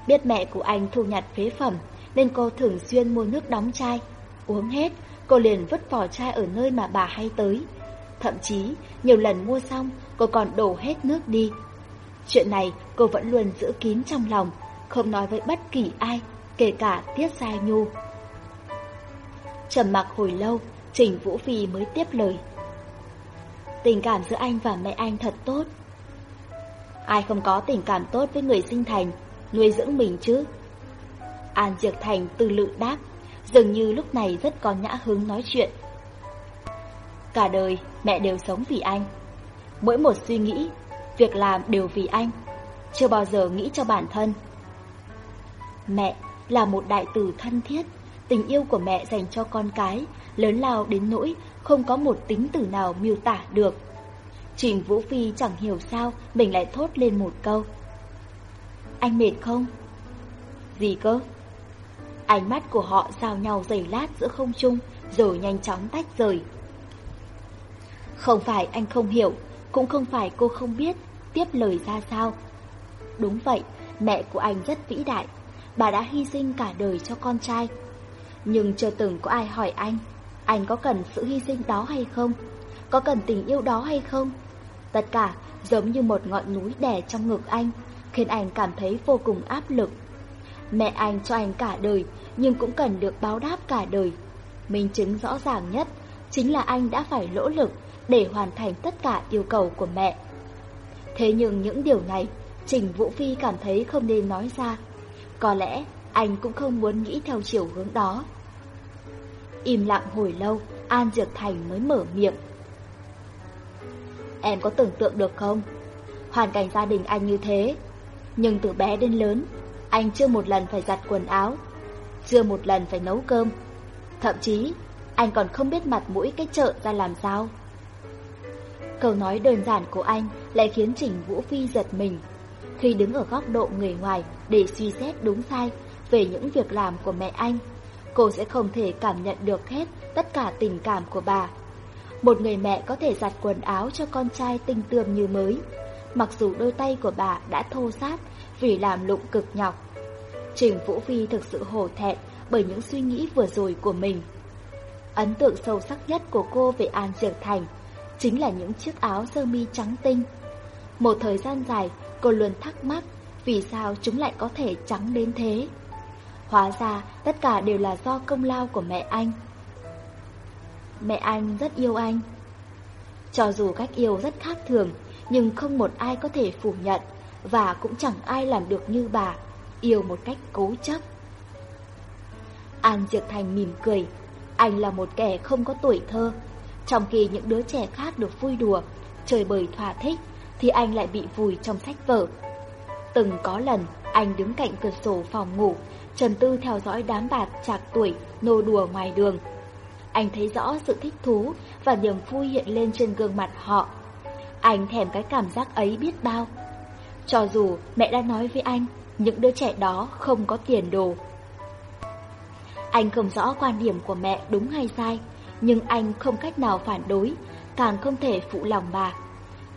Biết mẹ của anh thu nhặt phế phẩm, nên cô thường xuyên mua nước đóng chai. Uống hết, cô liền vứt vỏ chai ở nơi mà bà hay tới. Thậm chí, nhiều lần mua xong, cô còn đổ hết nước đi. Chuyện này cô vẫn luôn giữ kín trong lòng, không nói với bất kỳ ai, kể cả Tiết Giai Nhu. Trầm mặc hồi lâu, Trình Vũ Phi mới tiếp lời. Tình cảm giữa anh và mẹ anh thật tốt. Ai không có tình cảm tốt với người sinh thành, nuôi dưỡng mình chứ? An Diệp Thành từ lự đáp, dường như lúc này rất có nhã hứng nói chuyện. Cả đời, mẹ đều sống vì anh. Mỗi một suy nghĩ, việc làm đều vì anh, chưa bao giờ nghĩ cho bản thân. Mẹ là một đại tử thân thiết, tình yêu của mẹ dành cho con cái, lớn lao đến nỗi không có một tính từ nào miêu tả được. Trình Vũ Phi chẳng hiểu sao mình lại thốt lên một câu. Anh mệt không? Gì cơ? Ánh mắt của họ giao nhau giày lát giữa không trung, rồi nhanh chóng tách rời. Không phải anh không hiểu, cũng không phải cô không biết tiếp lời ra sao. Đúng vậy, mẹ của anh rất vĩ đại, bà đã hy sinh cả đời cho con trai. Nhưng chưa từng có ai hỏi anh, anh có cần sự hy sinh đó hay không? Có cần tình yêu đó hay không? Tất cả giống như một ngọn núi đè trong ngực anh, khiến anh cảm thấy vô cùng áp lực. Mẹ anh cho anh cả đời, nhưng cũng cần được báo đáp cả đời. Minh chứng rõ ràng nhất chính là anh đã phải nỗ lực để hoàn thành tất cả yêu cầu của mẹ. Thế nhưng những điều này, Trình Vũ Phi cảm thấy không nên nói ra. Có lẽ anh cũng không muốn nghĩ theo chiều hướng đó. Im lặng hồi lâu, An Diệp Thành mới mở miệng. Em có tưởng tượng được không? Hoàn cảnh gia đình anh như thế. Nhưng từ bé đến lớn, anh chưa một lần phải giặt quần áo, chưa một lần phải nấu cơm. Thậm chí, anh còn không biết mặt mũi cái chợ ra làm sao. Câu nói đơn giản của anh lại khiến Trình Vũ Phi giật mình. Khi đứng ở góc độ người ngoài để suy xét đúng sai về những việc làm của mẹ anh, cô sẽ không thể cảm nhận được hết tất cả tình cảm của bà. Một người mẹ có thể giặt quần áo cho con trai tinh tươm như mới, mặc dù đôi tay của bà đã thô ráp vì làm lụng cực nhọc. Trình Vũ Phi thực sự hổ thẹn bởi những suy nghĩ vừa rồi của mình. Ấn tượng sâu sắc nhất của cô về An Diệc Thành chính là những chiếc áo sơ mi trắng tinh. Một thời gian dài, cô luôn thắc mắc vì sao chúng lại có thể trắng đến thế. Hóa ra tất cả đều là do công lao của mẹ anh. Mẹ anh rất yêu anh. Cho dù cách yêu rất khác thường, nhưng không một ai có thể phủ nhận, và cũng chẳng ai làm được như bà, yêu một cách cố chấp. An Diệp Thành mỉm cười, anh là một kẻ không có tuổi thơ, trong khi những đứa trẻ khác được vui đùa, chơi bời thỏa thích, thì anh lại bị vùi trong sách vở. Từng có lần, anh đứng cạnh cửa sổ phòng ngủ, Trần tư theo dõi đám bạt chạc tuổi nô đùa ngoài đường. Anh thấy rõ sự thích thú và niềm vui hiện lên trên gương mặt họ. Anh thèm cái cảm giác ấy biết bao. Cho dù mẹ đã nói với anh, những đứa trẻ đó không có tiền đồ. Anh không rõ quan điểm của mẹ đúng hay sai, nhưng anh không cách nào phản đối, càng không thể phụ lòng bà.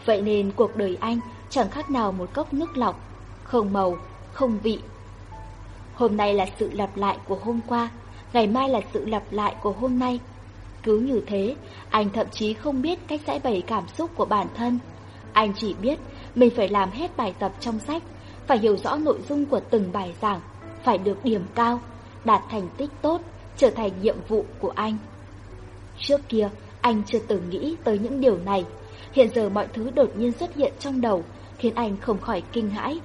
Vậy nên cuộc đời anh chẳng khác nào một cốc nước lọc, không màu, không vị. Hôm nay là sự lặp lại của hôm qua, ngày mai là sự lặp lại của hôm nay. Cứ như thế, anh thậm chí không biết cách giải bày cảm xúc của bản thân. Anh chỉ biết mình phải làm hết bài tập trong sách, phải hiểu rõ nội dung của từng bài giảng, phải được điểm cao, đạt thành tích tốt, trở thành nhiệm vụ của anh. Trước kia, anh chưa từng nghĩ tới những điều này. Hiện giờ mọi thứ đột nhiên xuất hiện trong đầu, khiến anh không khỏi kinh hãi.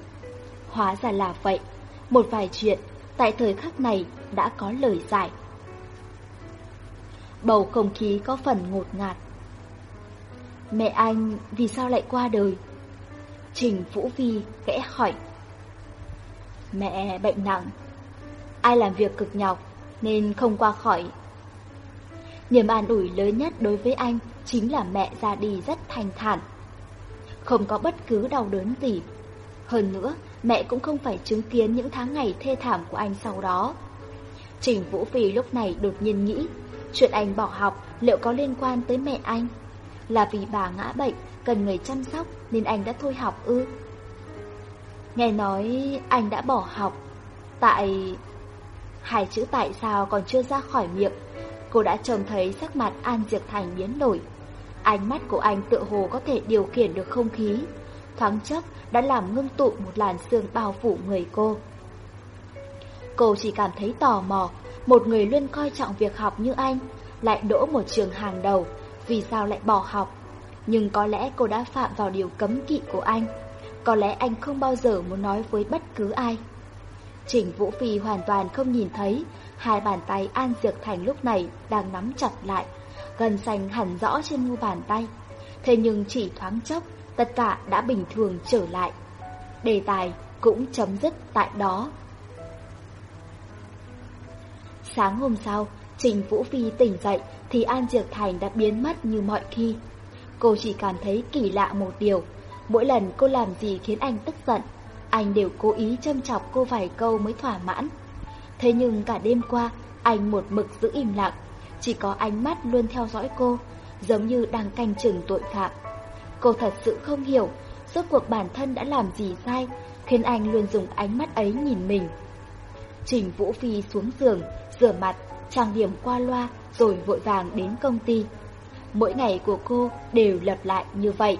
Hóa ra là vậy, một vài chuyện, tại thời khắc này đã có lời giải. Bầu không khí có phần ngột ngạt. Mẹ anh vì sao lại qua đời? Trình Vũ Vi kẽ hỏi. Mẹ bệnh nặng, ai làm việc cực nhọc nên không qua khỏi. Niềm an ủi lớn nhất đối với anh chính là mẹ ra đi rất thanh thản. Không có bất cứ đau đớn gì. Hơn nữa, mẹ cũng không phải chứng kiến những tháng ngày thê thảm của anh sau đó. Trình Vũ Phi lúc này đột nhiên nghĩ, chuyện anh bỏ học liệu có liên quan tới mẹ anh? Là vì bà ngã bệnh, cần người chăm sóc nên anh đã thôi học ư? Nghe nói anh đã bỏ học, tại... Hai chữ tại sao còn chưa ra khỏi miệng, cô đã trông thấy sắc mặt An Diệp Thành biến đổi. Ánh mắt của anh tựa hồ có thể điều khiển được không khí, thoáng chốc đã làm ngưng tụ một làn sương bao phủ người cô. Cô chỉ cảm thấy tò mò, một người luôn coi trọng việc học như anh, lại đỗ một trường hàng đầu, vì sao lại bỏ học? Nhưng có lẽ cô đã phạm vào điều cấm kỵ của anh, có lẽ anh không bao giờ muốn nói với bất cứ ai. Trình Vũ Phi hoàn toàn không nhìn thấy, hai bàn tay An Diệc Thành lúc này đang nắm chặt lại, gần xanh hẳn rõ trên mu bàn tay. Thế nhưng chỉ thoáng chốc, tất cả đã bình thường trở lại. Đề tài cũng chấm dứt tại đó. Sáng hôm sau, Trình Vũ Phi tỉnh dậy thì An Diệp Thành đã biến mất như mọi khi. Cô chỉ cảm thấy kỳ lạ một điều, mỗi lần cô làm gì khiến anh tức giận, anh đều cố ý châm chọc cô vài câu mới thỏa mãn. Thế nhưng cả đêm qua, anh một mực giữ im lặng, chỉ có ánh mắt luôn theo dõi cô, giống như đang canh chừng tội phạm. Cô thật sự không hiểu, rốt cuộc bản thân đã làm gì sai, khiến anh luôn dùng ánh mắt ấy nhìn mình. Trình Vũ Phi xuống giường, rửa mặt, trang điểm qua loa rồi vội vàng đến công ty. Mỗi ngày của cô đều lặp lại như vậy.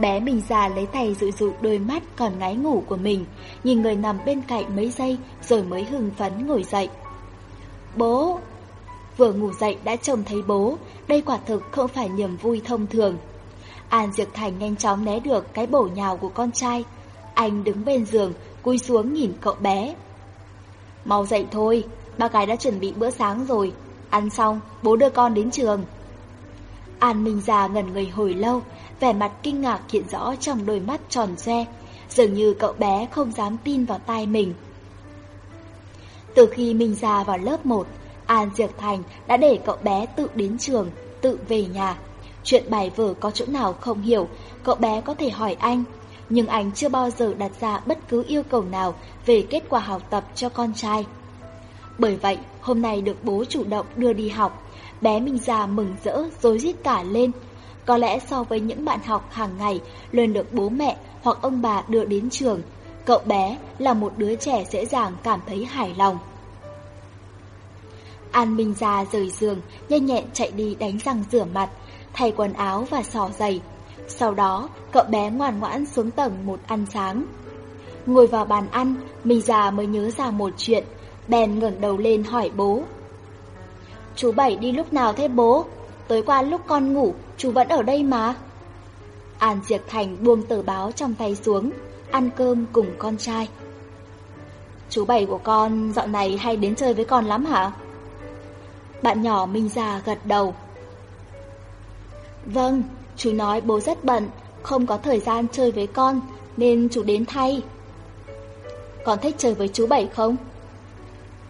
Bé mình già lấy tay dụi dụi đôi mắt còn ngáy ngủ của mình, nhìn người nằm bên cạnh mấy giây rồi mới hưng phấn ngồi dậy. Bố! Vừa ngủ dậy đã trông thấy bố, đây quả thực không phải niềm vui thông thường. An Diệp Thành nhanh chóng né được cái bổ nhào của con trai. Anh đứng bên giường, cúi xuống nhìn cậu bé. Mau dậy thôi, ba gái đã chuẩn bị bữa sáng rồi. Ăn xong, bố đưa con đến trường. An Minh già ngẩn người hồi lâu, vẻ mặt kinh ngạc hiện rõ trong đôi mắt tròn xe, dường như cậu bé không dám tin vào tai mình. Từ khi Minh già vào lớp 1, An Diệp Thành đã để cậu bé tự đến trường, tự về nhà. Chuyện bài vở có chỗ nào không hiểu, cậu bé có thể hỏi anh, nhưng anh chưa bao giờ đặt ra bất cứ yêu cầu nào về kết quả học tập cho con trai. Bởi vậy, hôm nay được bố chủ động đưa đi học, bé Minh Già mừng rỡ rối rít cả lên. Có lẽ so với những bạn học hàng ngày luôn được bố mẹ hoặc ông bà đưa đến trường, cậu bé là một đứa trẻ dễ dàng cảm thấy hài lòng. An Minh Gia rời giường, nhanh nhẹn chạy đi đánh răng rửa mặt, thay quần áo và xỏ giày. Sau đó, cậu bé ngoan ngoãn xuống tầng một ăn sáng. Ngồi vào bàn ăn, Minh Gia mới nhớ ra một chuyện, bèn ngẩng đầu lên hỏi bố. Chú Bảy đi lúc nào thế bố? Tối qua lúc con ngủ, chú vẫn ở đây mà. An Diệc Thành buông tờ báo trong tay xuống, ăn cơm cùng con trai. Chú Bảy của con dạo này hay đến chơi với con lắm hả? Bạn nhỏ Minh già gật đầu. Vâng, chú nói bố rất bận, không có thời gian chơi với con, nên chú đến thay. Con thích chơi với chú Bảy không?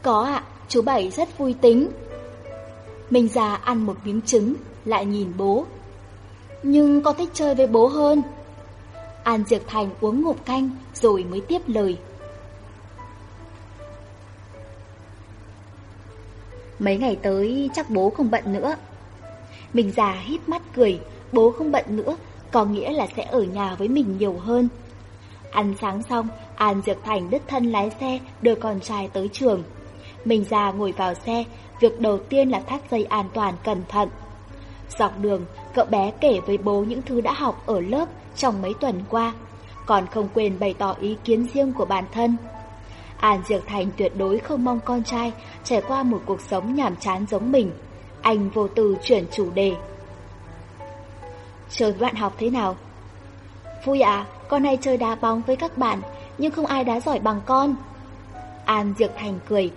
Có ạ, chú Bảy rất vui tính. Minh già ăn một miếng trứng, lại nhìn bố. Nhưng con thích chơi với bố hơn. An Diệp Thành uống ngụm canh rồi mới tiếp lời. Mấy ngày tới chắc bố không bận nữa. Mình già hít mắt cười, bố không bận nữa, có nghĩa là sẽ ở nhà với mình nhiều hơn. Ăn sáng xong, An Diệp Thành đứt thân lái xe đưa con trai tới trường. Mình già ngồi vào xe, việc đầu tiên là thắt dây an toàn cẩn thận. Dọc đường, cậu bé kể với bố những thứ đã học ở lớp trong mấy tuần qua, còn không quên bày tỏ ý kiến riêng của bản thân. An Diệp Thành tuyệt đối không mong con trai trải qua một cuộc sống nhàm chán giống mình. Anh vô tư chuyển chủ đề. Chơi bạn học thế nào? Vui à, con hay chơi đá bóng với các bạn, nhưng không ai đá giỏi bằng con. An Diệp Thành cười.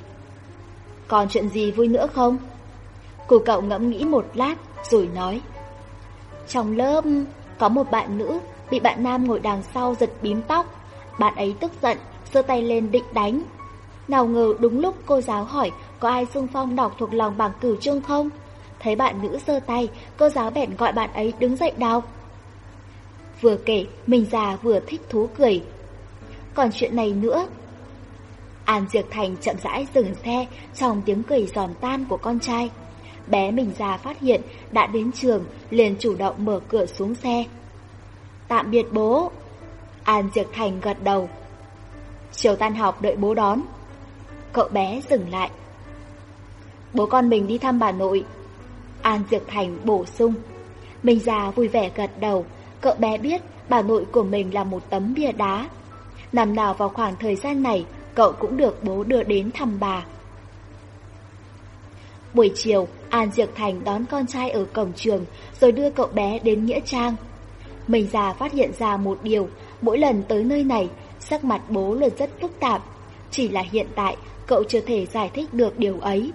Còn chuyện gì vui nữa không? Cô cậu ngẫm nghĩ một lát rồi nói. Trong lớp có một bạn nữ bị bạn nam ngồi đằng sau giật bím tóc. Bạn ấy tức giận, giơ tay lên định đánh. Nào ngờ đúng lúc cô giáo hỏi có ai xung phong đọc thuộc lòng bảng cửu chương không? Thấy bạn nữ giơ tay, cô giáo bèn gọi bạn ấy đứng dậy đọc. Vừa kể, mình già vừa thích thú cười. Còn chuyện này nữa. An Diệp Thành chậm rãi dừng xe trong tiếng cười giòn tan của con trai. Bé mình già phát hiện đã đến trường, liền chủ động mở cửa xuống xe. Tạm biệt bố. An Diệp Thành gật đầu. Chiều tan học đợi bố đón. Cậu bé dừng lại. Bố con mình đi thăm bà nội. An Diệp Thành bổ sung. Mình già vui vẻ gật đầu, cậu bé biết bà nội của mình là một tấm bia đá. Năm nào vào khoảng thời gian này, cậu cũng được bố đưa đến thăm bà. Buổi chiều, An Diệp Thành đón con trai ở cổng trường rồi đưa cậu bé đến Nghĩa Trang. Mình già phát hiện ra một điều, mỗi lần tới nơi này, sắc mặt bố luôn rất phức tạp. Chỉ là hiện tại, cậu chưa thể giải thích được điều ấy.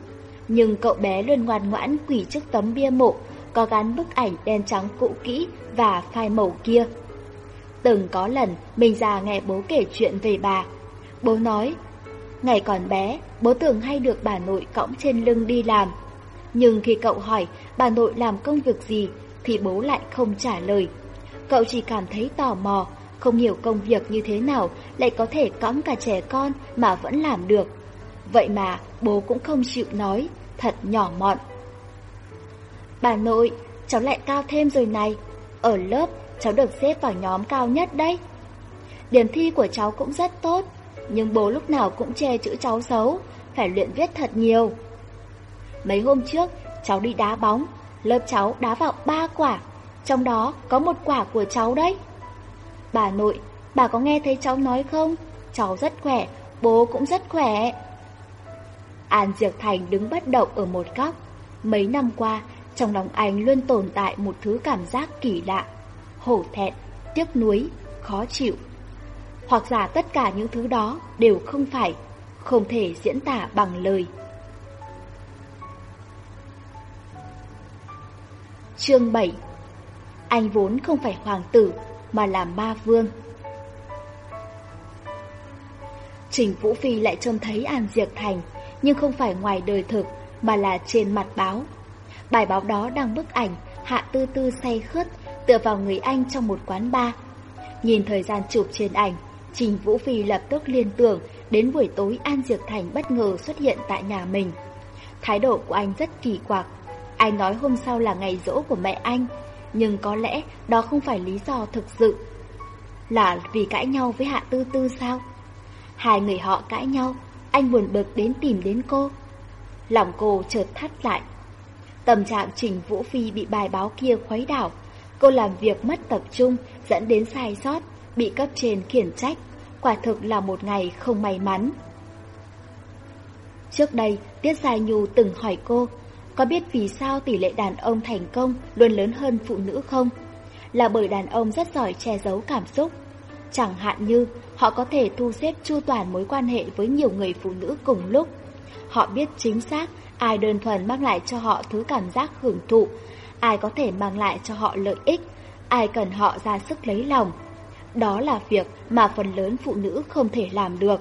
Nhưng cậu bé luôn ngoan ngoãn quỷ trước tấm bia mộ, có gắn bức ảnh đen trắng cũ kỹ và phai màu kia. Từng có lần, mình già nghe bố kể chuyện về bà. Bố nói, ngày còn bé, bố tưởng hay được bà nội cõng trên lưng đi làm. Nhưng khi cậu hỏi bà nội làm công việc gì, thì bố lại không trả lời. Cậu chỉ cảm thấy tò mò, không hiểu công việc như thế nào lại có thể cõng cả trẻ con mà vẫn làm được. Vậy mà bố cũng không chịu nói, thật nhỏ mọn. Bà nội, cháu lại cao thêm rồi này. Ở lớp, cháu được xếp vào nhóm cao nhất đấy. Điểm thi của cháu cũng rất tốt, nhưng bố lúc nào cũng che chữ cháu xấu, phải luyện viết thật nhiều. Mấy hôm trước, cháu đi đá bóng, lớp cháu đá vào ba quả, trong đó có một quả của cháu đấy. Bà nội, bà có nghe thấy cháu nói không? Cháu rất khỏe, bố cũng rất khỏe. An Diệp Thành đứng bất động ở một góc. Mấy năm qua, trong lòng anh luôn tồn tại một thứ cảm giác kỳ lạ, hổ thẹn, tiếc nuối, khó chịu. Hoặc giả tất cả những thứ đó đều không phải, không thể diễn tả bằng lời. Chương 7 Anh vốn không phải hoàng tử, mà làm ma vương. Trình Vũ Phi lại trông thấy An Diệc Thành, nhưng không phải ngoài đời thực, mà là trên mặt báo. Bài báo đó đăng bức ảnh, Hạ Tư Tư say khướt, tựa vào người anh trong một quán bar. Nhìn thời gian chụp trên ảnh, Trình Vũ Phi lập tức liên tưởng đến buổi tối An Diệc Thành bất ngờ xuất hiện tại nhà mình. Thái độ của anh rất kỳ quặc. Anh nói hôm sau là ngày rỗ của mẹ anh, nhưng có lẽ đó không phải lý do thực sự. Là vì cãi nhau với Hạ Tư Tư sao? Hai người họ cãi nhau, anh buồn bực đến tìm đến cô. Lòng cô chợt thắt lại. Tâm trạng Trình Vũ Phi bị bài báo kia khuấy đảo. Cô làm việc mất tập trung, dẫn đến sai sót, bị cấp trên khiển trách. Quả thực là một ngày không may mắn. Trước đây, Tiết Gia Nhu từng hỏi cô, có biết vì sao tỷ lệ đàn ông thành công luôn lớn hơn phụ nữ không? Là bởi đàn ông rất giỏi che giấu cảm xúc. Chẳng hạn như họ có thể thu xếp chu toàn mối quan hệ với nhiều người phụ nữ cùng lúc. Họ biết chính xác ai đơn thuần mang lại cho họ thứ cảm giác hưởng thụ, ai có thể mang lại cho họ lợi ích, ai cần họ ra sức lấy lòng. Đó là việc mà phần lớn phụ nữ không thể làm được.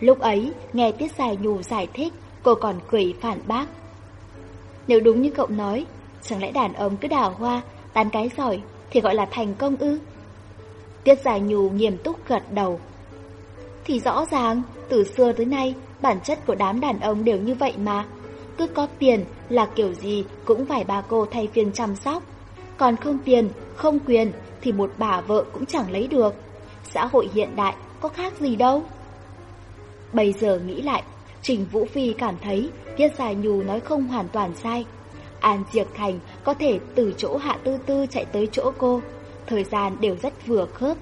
Lúc ấy, nghe Tiết Dài Nhù giải thích, cô còn cười phản bác. Nếu đúng như cậu nói, chẳng lẽ đàn ông cứ đào hoa, Tán cái giỏi thì gọi là thành công ư? Tiết Giải Nhu nghiêm túc gật đầu. Thì rõ ràng, từ xưa tới nay, bản chất của đám đàn ông đều như vậy mà. Cứ có tiền là kiểu gì cũng phải bà cô thay phiên chăm sóc. Còn không tiền, không quyền thì một bà vợ cũng chẳng lấy được. Xã hội hiện đại có khác gì đâu. Bây giờ nghĩ lại, Trình Vũ Phi cảm thấy Tiết Giải Nhu nói không hoàn toàn sai. An Diệp Thành có thể từ chỗ Hạ Tư Tư chạy tới chỗ cô, thời gian đều rất vừa khớp.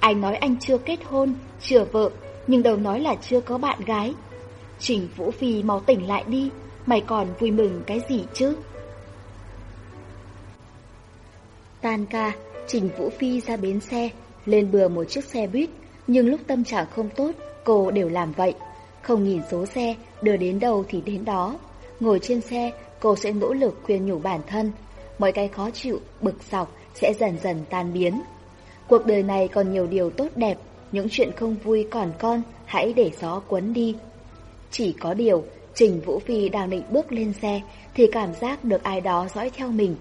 Anh nói anh chưa kết hôn, chưa vợ, nhưng đầu nói là chưa có bạn gái. Trình Vũ Phi mau tỉnh lại đi, mày còn vui mừng cái gì chứ? Tan ca, Trình Vũ Phi ra bến xe, lên bừa một chiếc xe buýt, nhưng lúc tâm trạng không tốt, cô đều làm vậy. Không nhìn số xe, đưa đến đâu thì đến đó. Ngồi trên xe, cô sẽ nỗ lực khuyên nhủ bản thân. Mọi cái khó chịu, bực dọc sẽ dần dần tan biến. Cuộc đời này còn nhiều điều tốt đẹp, những chuyện không vui còn con, hãy để gió cuốn đi. Chỉ có điều, Trình Vũ Phi đang định bước lên xe, thì cảm giác được ai đó dõi theo mình.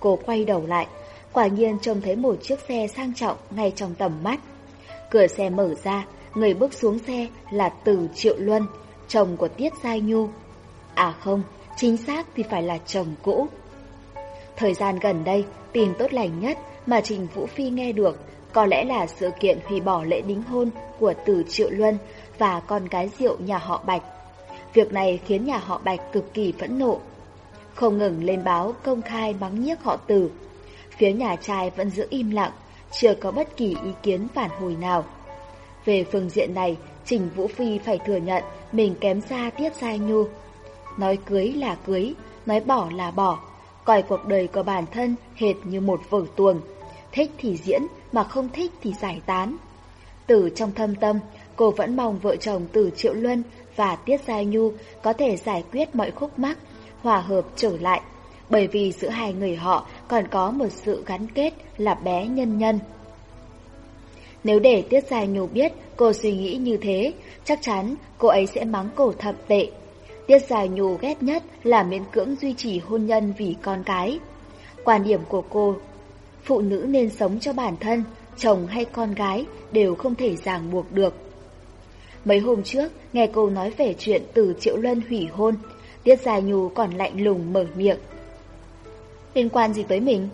Cô quay đầu lại, quả nhiên trông thấy một chiếc xe sang trọng ngay trong tầm mắt. Cửa xe mở ra, người bước xuống xe là Từ Triệu Luân, chồng của Tiết Giai Nhu. À không, chính xác thì phải là chồng cũ. Thời gian gần đây, tin tốt lành nhất mà Trình Vũ Phi nghe được có lẽ là sự kiện hủy bỏ lễ đính hôn của Từ Triệu Luân và con gái rượu nhà họ Bạch. Việc này khiến nhà họ Bạch cực kỳ phẫn nộ. Không ngừng lên báo công khai mắng nhiếc họ Từ. Phía nhà trai vẫn giữ im lặng, chưa có bất kỳ ý kiến phản hồi nào. Về phương diện này, Trình Vũ Phi phải thừa nhận mình kém xa Tiết Giai Nhu. Nói cưới là cưới, nói bỏ là bỏ, coi cuộc đời của bản thân hệt như một vở tuồng. Thích thì diễn, mà không thích thì giải tán. Từ trong thâm tâm, cô vẫn mong vợ chồng Từ Triệu Luân và Tiết Gia Nhu có thể giải quyết mọi khúc mắc, hòa hợp trở lại, bởi vì giữa hai người họ còn có một sự gắn kết là bé nhân nhân. Nếu để Tiết Gia Nhu biết cô suy nghĩ như thế, chắc chắn cô ấy sẽ mắng cổ thập tệ. Tiết Gia Nhu ghét nhất là miễn cưỡng duy trì hôn nhân vì con cái. Quan điểm của cô, phụ nữ nên sống cho bản thân, chồng hay con gái đều không thể ràng buộc được. Mấy hôm trước, nghe cô nói về chuyện từ Triệu Luân hủy hôn, Tiết Gia Nhu còn lạnh lùng mở miệng. Liên quan gì tới mình?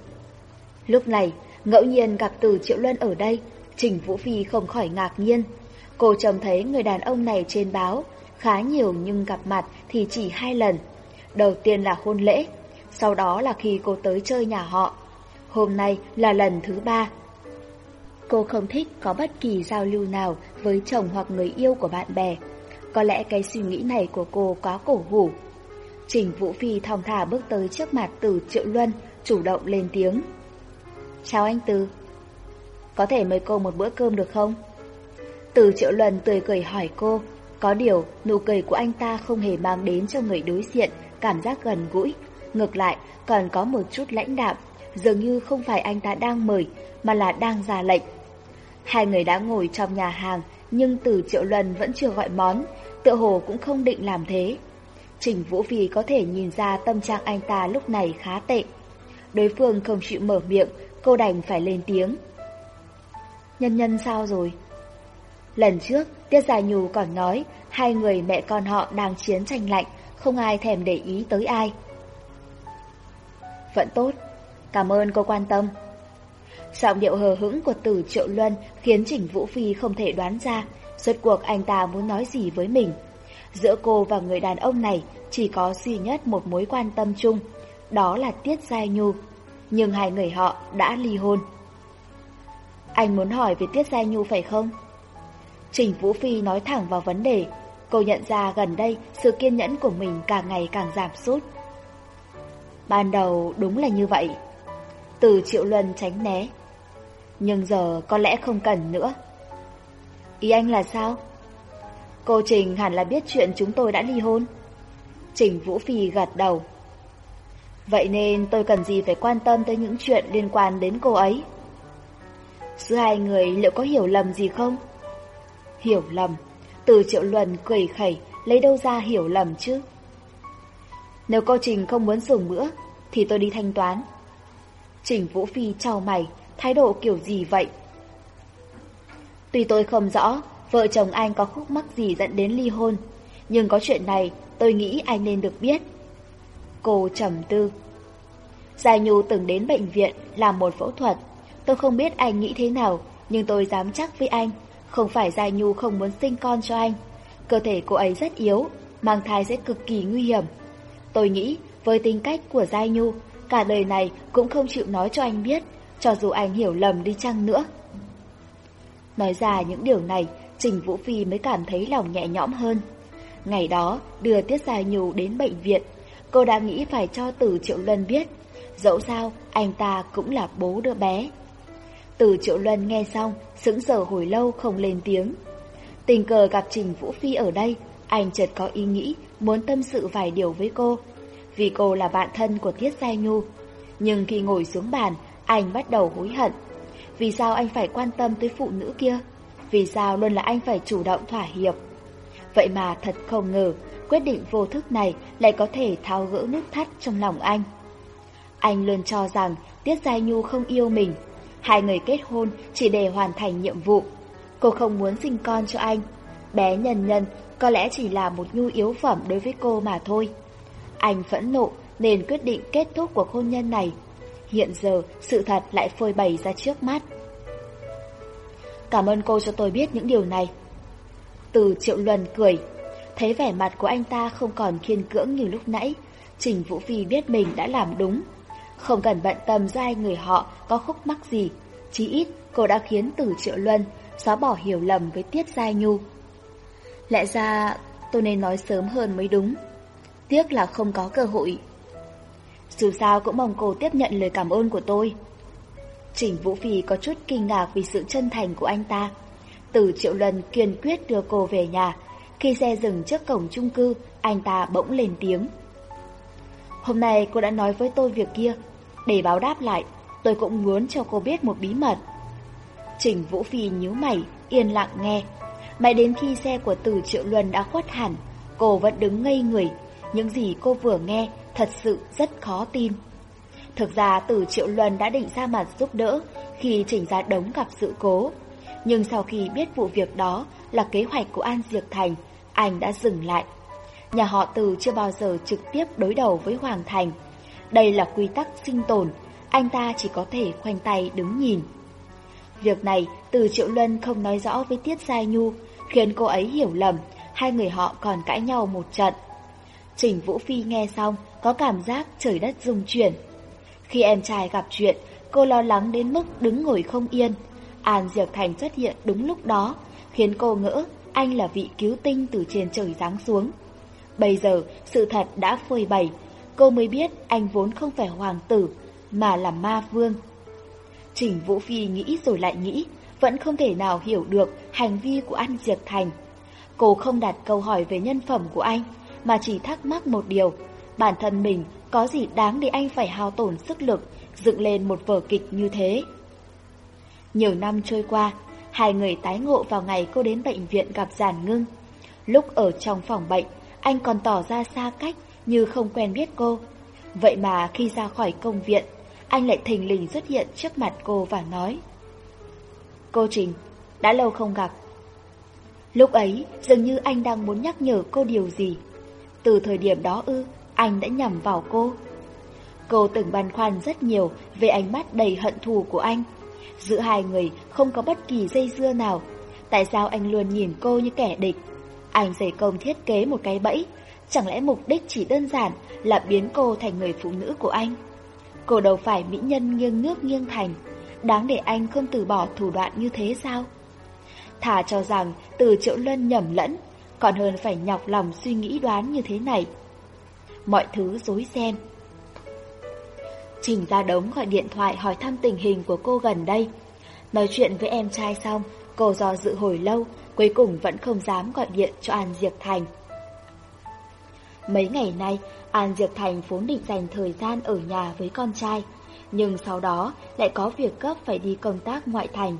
Lúc này, ngẫu nhiên gặp từ Triệu Luân ở đây, Trình Vũ Phi không khỏi ngạc nhiên. Cô trông thấy người đàn ông này trên báo, khá nhiều nhưng gặp mặt thì chỉ hai lần. Đầu tiên là hôn lễ, sau đó là khi cô tới chơi nhà họ. Hôm nay là lần thứ ba. Cô không thích có bất kỳ giao lưu nào với chồng hoặc người yêu của bạn bè. Có lẽ cái suy nghĩ này của cô quá cổ hủ. Trình Vũ Phi thong thả bước tới trước mặt từ Triệu Luân, chủ động lên tiếng. Chào anh Từ. Có thể mời cô một bữa cơm được không? Từ Triệu Luân tươi cười hỏi cô, có điều, nụ cười của anh ta không hề mang đến cho người đối diện cảm giác gần gũi. Ngược lại, còn có một chút lãnh đạm, dường như không phải anh ta đang mời, mà là đang ra lệnh. Hai người đã ngồi trong nhà hàng, nhưng từ Triệu Luân vẫn chưa gọi món, tựa hồ cũng không định làm thế. Trình Vũ Phi có thể nhìn ra tâm trạng anh ta lúc này khá tệ. Đối phương không chịu mở miệng, cô đành phải lên tiếng. Nhân nhân sao rồi? Lần trước, Tiết Gia Nhù còn nói hai người mẹ con họ đang chiến tranh lạnh, không ai thèm để ý tới ai. Vẫn tốt, cảm ơn cô quan tâm. Giọng điệu hờ hững của tử Triệu Luân khiến Trình Vũ Phi không thể đoán ra rốt cuộc anh ta muốn nói gì với mình. Giữa cô và người đàn ông này chỉ có duy nhất một mối quan tâm chung, đó là Tiết Gia Nhu. Nhưng hai người họ đã ly hôn. Anh muốn hỏi về Tiết Gia Nhu phải không? Trình Vũ Phi nói thẳng vào vấn đề. Cô nhận ra gần đây sự kiên nhẫn của mình càng ngày càng giảm sút. Ban đầu đúng là như vậy. Từ Triệu Luân tránh né. Nhưng giờ có lẽ không cần nữa. Ý anh là sao? Cô Trình hẳn là biết chuyện chúng tôi đã ly hôn. Trình Vũ Phi gật đầu. Vậy nên tôi cần gì phải quan tâm tới những chuyện liên quan đến cô ấy? Giữa hai người liệu có hiểu lầm gì không? Hiểu lầm. Từ triệu luân cười khẩy, lấy đâu ra hiểu lầm chứ? Nếu cô Trình không muốn dùng bữa, thì tôi đi thanh toán. Trình Vũ Phi trao mày, thái độ kiểu gì vậy? Tuy tôi không rõ vợ chồng anh có khúc mắc gì dẫn đến ly hôn, nhưng có chuyện này tôi nghĩ anh nên được biết. Cô trầm tư. Giai Nhu từng đến bệnh viện làm một phẫu thuật. Tôi không biết anh nghĩ thế nào, nhưng tôi dám chắc với anh, không phải gia Nhu không muốn sinh con cho anh. Cơ thể cô ấy rất yếu, mang thai sẽ cực kỳ nguy hiểm. Tôi nghĩ với tính cách của gia Nhu, cả đời này cũng không chịu nói cho anh biết, cho dù anh hiểu lầm đi chăng nữa. Nói ra những điều này, Trình Vũ Phi mới cảm thấy lòng nhẹ nhõm hơn. Ngày đó, đưa Tiết Gia Nhu đến bệnh viện, cô đã nghĩ phải cho tử Triệu Luân biết, dẫu sao anh ta cũng là bố đứa bé. Từ Triệu Luân nghe xong, sững sờ hồi lâu không lên tiếng. Tình cờ gặp Trình Vũ Phi ở đây, anh chợt có ý nghĩ muốn tâm sự vài điều với cô, vì cô là bạn thân của Tiết Gia Nhu. Nhưng khi ngồi xuống bàn, anh bắt đầu hối hận. Vì sao anh phải quan tâm tới phụ nữ kia? Vì sao luôn là anh phải chủ động thỏa hiệp? Vậy mà thật không ngờ, quyết định vô thức này lại có thể tháo gỡ nút thắt trong lòng anh. Anh luôn cho rằng Tiết Gia Nhu không yêu mình. Hai người kết hôn chỉ để hoàn thành nhiệm vụ. Cô không muốn sinh con cho anh. Bé nhân nhân có lẽ chỉ là một nhu yếu phẩm đối với cô mà thôi. Anh phẫn nộ nên quyết định kết thúc cuộc hôn nhân này. Hiện giờ sự thật lại phơi bày ra trước mắt. Cảm ơn cô cho tôi biết những điều này. Từ Triệu Luân cười, thấy vẻ mặt của anh ta không còn khiên cưỡng như lúc nãy, Trình Vũ Phi biết mình đã làm đúng. Không cần bận tâm giai hai người họ có khúc mắc gì, chí ít cô đã khiến Từ Triệu Luân xóa bỏ hiểu lầm với Tiết Giai Nhu. Lẽ ra tôi nên nói sớm hơn mới đúng. Tiếc là không có cơ hội. Dù sao cũng mong cô tiếp nhận lời cảm ơn của tôi. Trình Vũ Phi có chút kinh ngạc vì sự chân thành của anh ta. Từ Triệu Luân kiên quyết đưa cô về nhà. Khi xe dừng trước cổng chung cư, anh ta bỗng lên tiếng. Hôm nay cô đã nói với tôi việc kia. Để báo đáp lại, tôi cũng muốn cho cô biết một bí mật. Trình Vũ Phi nhíu mày, yên lặng nghe. Mãi đến khi xe của Từ Triệu Luân đã khuất hẳn, cô vẫn đứng ngây người. Những gì cô vừa nghe thật sự rất khó tin. Thực ra Từ Triệu Luân đã định ra mặt giúp đỡ khi Trình Gia Đống gặp sự cố. Nhưng sau khi biết vụ việc đó là kế hoạch của An Diệp Thành, anh đã dừng lại. Nhà họ Từ chưa bao giờ trực tiếp đối đầu với Hoàng Thành. Đây là quy tắc sinh tồn, anh ta chỉ có thể khoanh tay đứng nhìn. Việc này Từ Triệu Luân không nói rõ với Tiết Giai Nhu, khiến cô ấy hiểu lầm, hai người họ còn cãi nhau một trận. Trình Vũ Phi nghe xong, có cảm giác trời đất rung chuyển. Khi em trai gặp chuyện, cô lo lắng đến mức đứng ngồi không yên. An Diệp Thành xuất hiện đúng lúc đó, khiến cô ngỡ anh là vị cứu tinh từ trên trời giáng xuống. Bây giờ, sự thật đã phơi bày, cô mới biết anh vốn không phải hoàng tử, mà là ma vương. Trình Vũ Phi nghĩ rồi lại nghĩ, vẫn không thể nào hiểu được hành vi của An Diệp Thành. Cô không đặt câu hỏi về nhân phẩm của anh, mà chỉ thắc mắc một điều, bản thân mình có gì đáng để anh phải hao tổn sức lực dựng lên một vở kịch như thế. Nhiều năm trôi qua, hai người tái ngộ vào ngày cô đến bệnh viện gặp Giản Ngưng. Lúc ở trong phòng bệnh, anh còn tỏ ra xa cách như không quen biết cô. Vậy mà khi ra khỏi công viện, anh lại thình lình xuất hiện trước mặt cô và nói Cô Trình, đã lâu không gặp. Lúc ấy, dường như anh đang muốn nhắc nhở cô điều gì. Từ thời điểm đó ư, anh đã nhầm vào cô. Cô từng băn khoăn rất nhiều về ánh mắt đầy hận thù của anh. Giữa hai người không có bất kỳ dây dưa nào. Tại sao anh luôn nhìn cô như kẻ địch? Anh dày công thiết kế một cái bẫy. Chẳng lẽ mục đích chỉ đơn giản là biến cô thành người phụ nữ của anh? Cô đâu phải mỹ nhân nghiêng nước nghiêng thành. Đáng để anh không từ bỏ thủ đoạn như thế sao? Thà cho rằng từ triệu luân nhầm lẫn, còn hơn phải nhọc lòng suy nghĩ đoán như thế này. Mọi thứ dối ren. Trình ra đống gọi điện thoại hỏi thăm tình hình của cô gần đây. Nói chuyện với em trai xong, cô do dự hồi lâu, cuối cùng vẫn không dám gọi điện cho An Diệp Thành. Mấy ngày nay, An Diệp Thành vốn định dành thời gian ở nhà với con trai, nhưng sau đó lại có việc gấp phải đi công tác ngoại thành.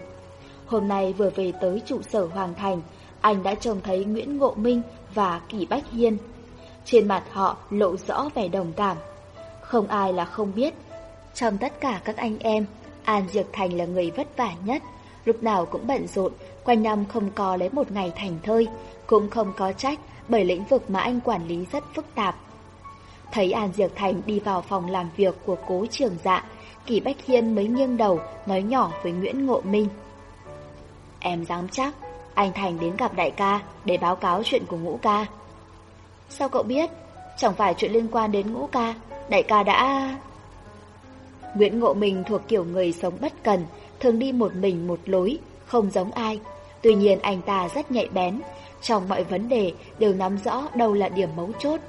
Hôm nay vừa về tới trụ sở Hoàng Thành, anh đã trông thấy Nguyễn Ngộ Minh và Kỳ Bách Hiên. Trên mặt họ lộ rõ vẻ đồng cảm. Không ai là không biết, Trong tất cả các anh em, An Diệp Thành là người vất vả nhất, lúc nào cũng bận rộn, quanh năm không có lấy một ngày thành thơi, cũng không có trách bởi lĩnh vực mà anh quản lý rất phức tạp. Thấy An Diệp Thành đi vào phòng làm việc của cố Trường dạ, Kỳ Bách Hiên mới nghiêng đầu nói nhỏ với Nguyễn Ngộ Minh. Em dám chắc, anh Thành đến gặp đại ca để báo cáo chuyện của ngũ ca. Sao cậu biết? Chẳng phải chuyện liên quan đến ngũ ca, đại ca đã... Nguyễn Ngộ Minh thuộc kiểu người sống bất cần, thường đi một mình một lối, không giống ai. Tuy nhiên anh ta rất nhạy bén, trong mọi vấn đề đều nắm rõ đâu là điểm mấu chốt.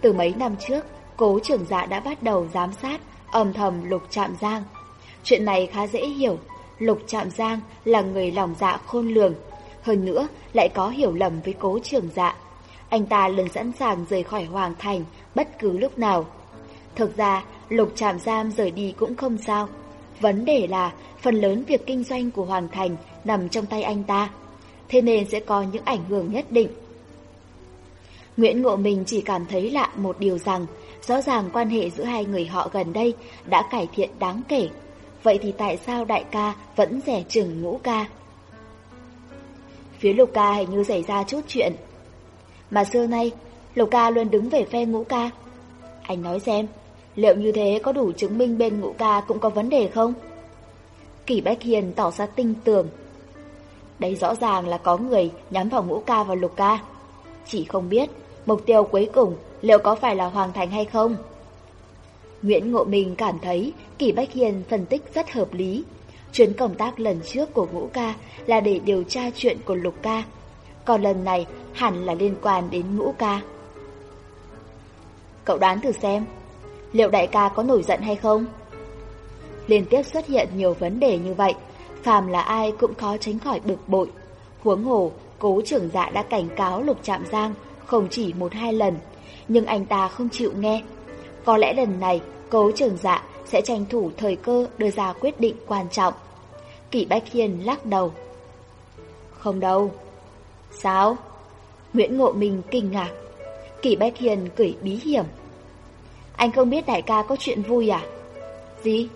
Từ mấy năm trước, cố trưởng dạ đã bắt đầu giám sát, âm thầm Lục Trạm Giang. Chuyện này khá dễ hiểu, Lục Trạm Giang là người lòng dạ khôn lường, hơn nữa lại có hiểu lầm với cố trưởng dạ. Anh ta luôn sẵn sàng rời khỏi Hoàng Thành bất cứ lúc nào. Thực ra, Lục Trạm Giam rời đi cũng không sao. Vấn đề là phần lớn việc kinh doanh của Hoàng Thành nằm trong tay anh ta, thế nên sẽ có những ảnh hưởng nhất định. Nguyễn Ngộ Minh chỉ cảm thấy lạ một điều rằng, rõ ràng quan hệ giữa hai người họ gần đây đã cải thiện đáng kể. Vậy thì tại sao đại ca vẫn rẻ chừng ngũ ca? Phía lục ca hình như xảy ra chút chuyện. Mà xưa nay, lục ca luôn đứng về phe ngũ ca. Anh nói xem, liệu như thế có đủ chứng minh bên ngũ ca cũng có vấn đề không? Kỷ Bách Hiền tỏ ra tinh tường. Đây rõ ràng là có người nhắm vào ngũ ca và lục ca. Chỉ không biết, mục tiêu cuối cùng liệu có phải là Hoàng Thành hay không? Nguyễn Ngộ Minh cảm thấy Kỷ Bách Hiền phân tích rất hợp lý. Chuyến công tác lần trước của Ngũ Ca là để điều tra chuyện của Lục Ca. Còn lần này hẳn là liên quan đến Ngũ Ca. Cậu đoán thử xem, liệu đại ca có nổi giận hay không? Liên tiếp xuất hiện nhiều vấn đề như vậy, phàm là ai cũng khó tránh khỏi bực bội. Huống hồ, cố trưởng dạ đã cảnh cáo Lục Trạm Giang không chỉ một hai lần, nhưng anh ta không chịu nghe. Có lẽ lần này, cố trưởng dạ sẽ tranh thủ thời cơ đưa ra quyết định quan trọng. Kỷ Bách Hiền lắc đầu. Không đâu. Sao? Nguyễn Ngộ Minh kinh ngạc. Kỷ Bách Hiền cười bí hiểm. Anh không biết đại ca có chuyện vui à? Gì?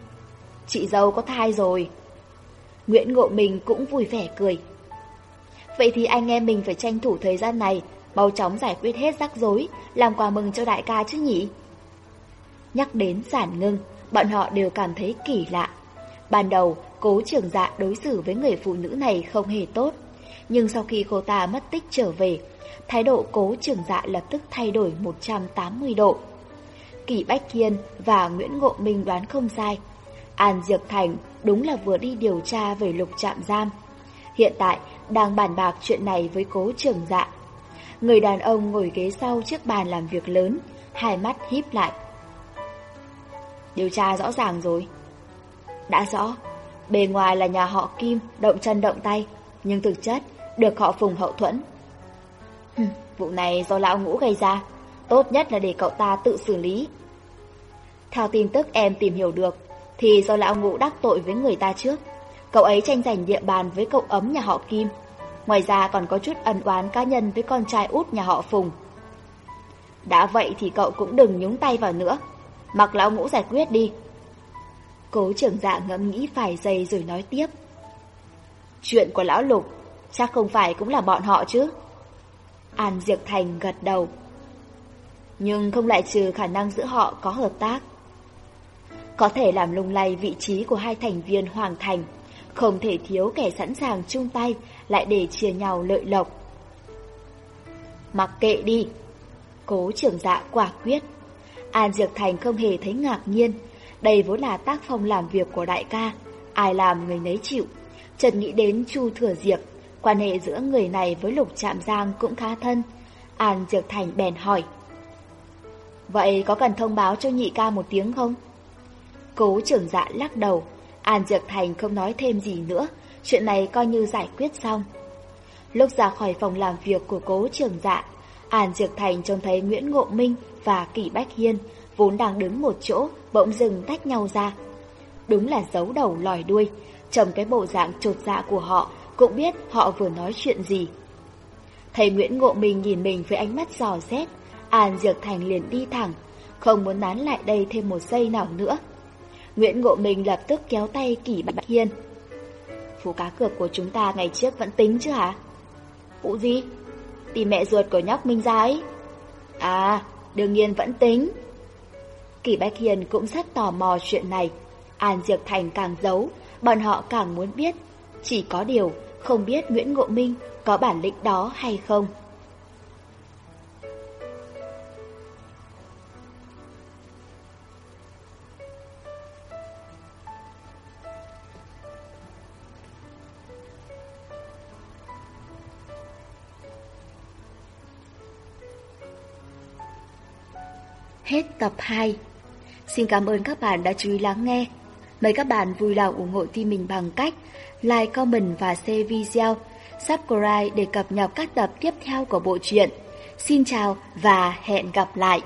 Chị dâu có thai rồi. Nguyễn Ngộ Minh cũng vui vẻ cười. Vậy thì anh em mình phải tranh thủ thời gian này, mau chóng giải quyết hết rắc rối, làm quà mừng cho đại ca chứ nhỉ? Nhắc đến giản ngưng, bọn họ đều cảm thấy kỳ lạ. Ban đầu, cố trưởng dạ đối xử với người phụ nữ này không hề tốt. Nhưng sau khi cô ta mất tích trở về, thái độ cố trưởng dạ lập tức thay đổi 180 độ. Kỳ Bách Kiên và Nguyễn Ngộ Minh đoán không sai. An Diệp Thành đúng là vừa đi điều tra về lục trạm giam. Hiện tại đang bàn bạc chuyện này với cố trưởng dạ. Người đàn ông ngồi ghế sau chiếc bàn làm việc lớn, hai mắt híp lại. Điều tra rõ ràng rồi. Đã rõ, bề ngoài là nhà họ Kim động chân động tay, nhưng thực chất được họ phùng hậu thuẫn. vụ này do lão ngũ gây ra, tốt nhất là để cậu ta tự xử lý. Theo tin tức em tìm hiểu được, thì do lão ngũ đắc tội với người ta trước. Cậu ấy tranh giành địa bàn với cậu ấm nhà họ Kim. Ngoài ra còn có chút ân oán cá nhân với con trai út nhà họ Phùng. Đã vậy thì cậu cũng đừng nhúng tay vào nữa. Mặc lão ngũ giải quyết đi. Cố trưởng dạ ngẫm nghĩ vài giây rồi nói tiếp. Chuyện của lão lục, chắc không phải cũng là bọn họ chứ. An Diệp Thành gật đầu. Nhưng không lại trừ khả năng giữa họ có hợp tác. Có thể làm lung lay vị trí của hai thành viên Hoàng Thành, không thể thiếu kẻ sẵn sàng chung tay lại để chia nhau lợi lộc. Mặc kệ đi, cố trưởng dạ quả quyết. An Diệp Thành không hề thấy ngạc nhiên, đây vốn là tác phong làm việc của đại ca, ai làm người nấy chịu. Chợt nghĩ đến Chu Thừa Diệp, quan hệ giữa người này với Lục Trạm Giang cũng khá thân. An Diệp Thành bèn hỏi. Vậy có cần thông báo cho nhị ca một tiếng không? Cố trưởng dạ lắc đầu, An Diệp Thành không nói thêm gì nữa, chuyện này coi như giải quyết xong. Lúc ra khỏi phòng làm việc của cố trưởng dạ, An Diệp Thành trông thấy Nguyễn Ngộ Minh và Kỷ Bách Hiên vốn đang đứng một chỗ, bỗng dừng tách nhau ra. Đúng là giấu đầu lòi đuôi, trầm cái bộ dạng trột dạ của họ cũng biết họ vừa nói chuyện gì. Thầy Nguyễn Ngộ Minh nhìn mình với ánh mắt giò xét, An Diệp Thành liền đi thẳng, không muốn nán lại đây thêm một giây nào nữa. Nguyễn Ngộ Minh lập tức kéo tay Kỷ Bạch Hiên. Phú cá cược của chúng ta ngày trước vẫn tính chứ hả? Vụ gì? Tìm mẹ ruột của nhóc Minh ra ấy. À, đương nhiên vẫn tính. Kỷ Bạch Hiền cũng rất tò mò chuyện này. An Diệp Thành càng giấu, bọn họ càng muốn biết. Chỉ có điều, không biết Nguyễn Ngộ Minh có bản lĩnh đó hay không. Hết tập 2 Xin cảm ơn các bạn đã chú ý lắng nghe. Mời các bạn vui lòng ủng hộ team mình bằng cách like, comment và share video, subscribe để cập nhật các tập tiếp theo của bộ truyện. Xin chào và hẹn gặp lại!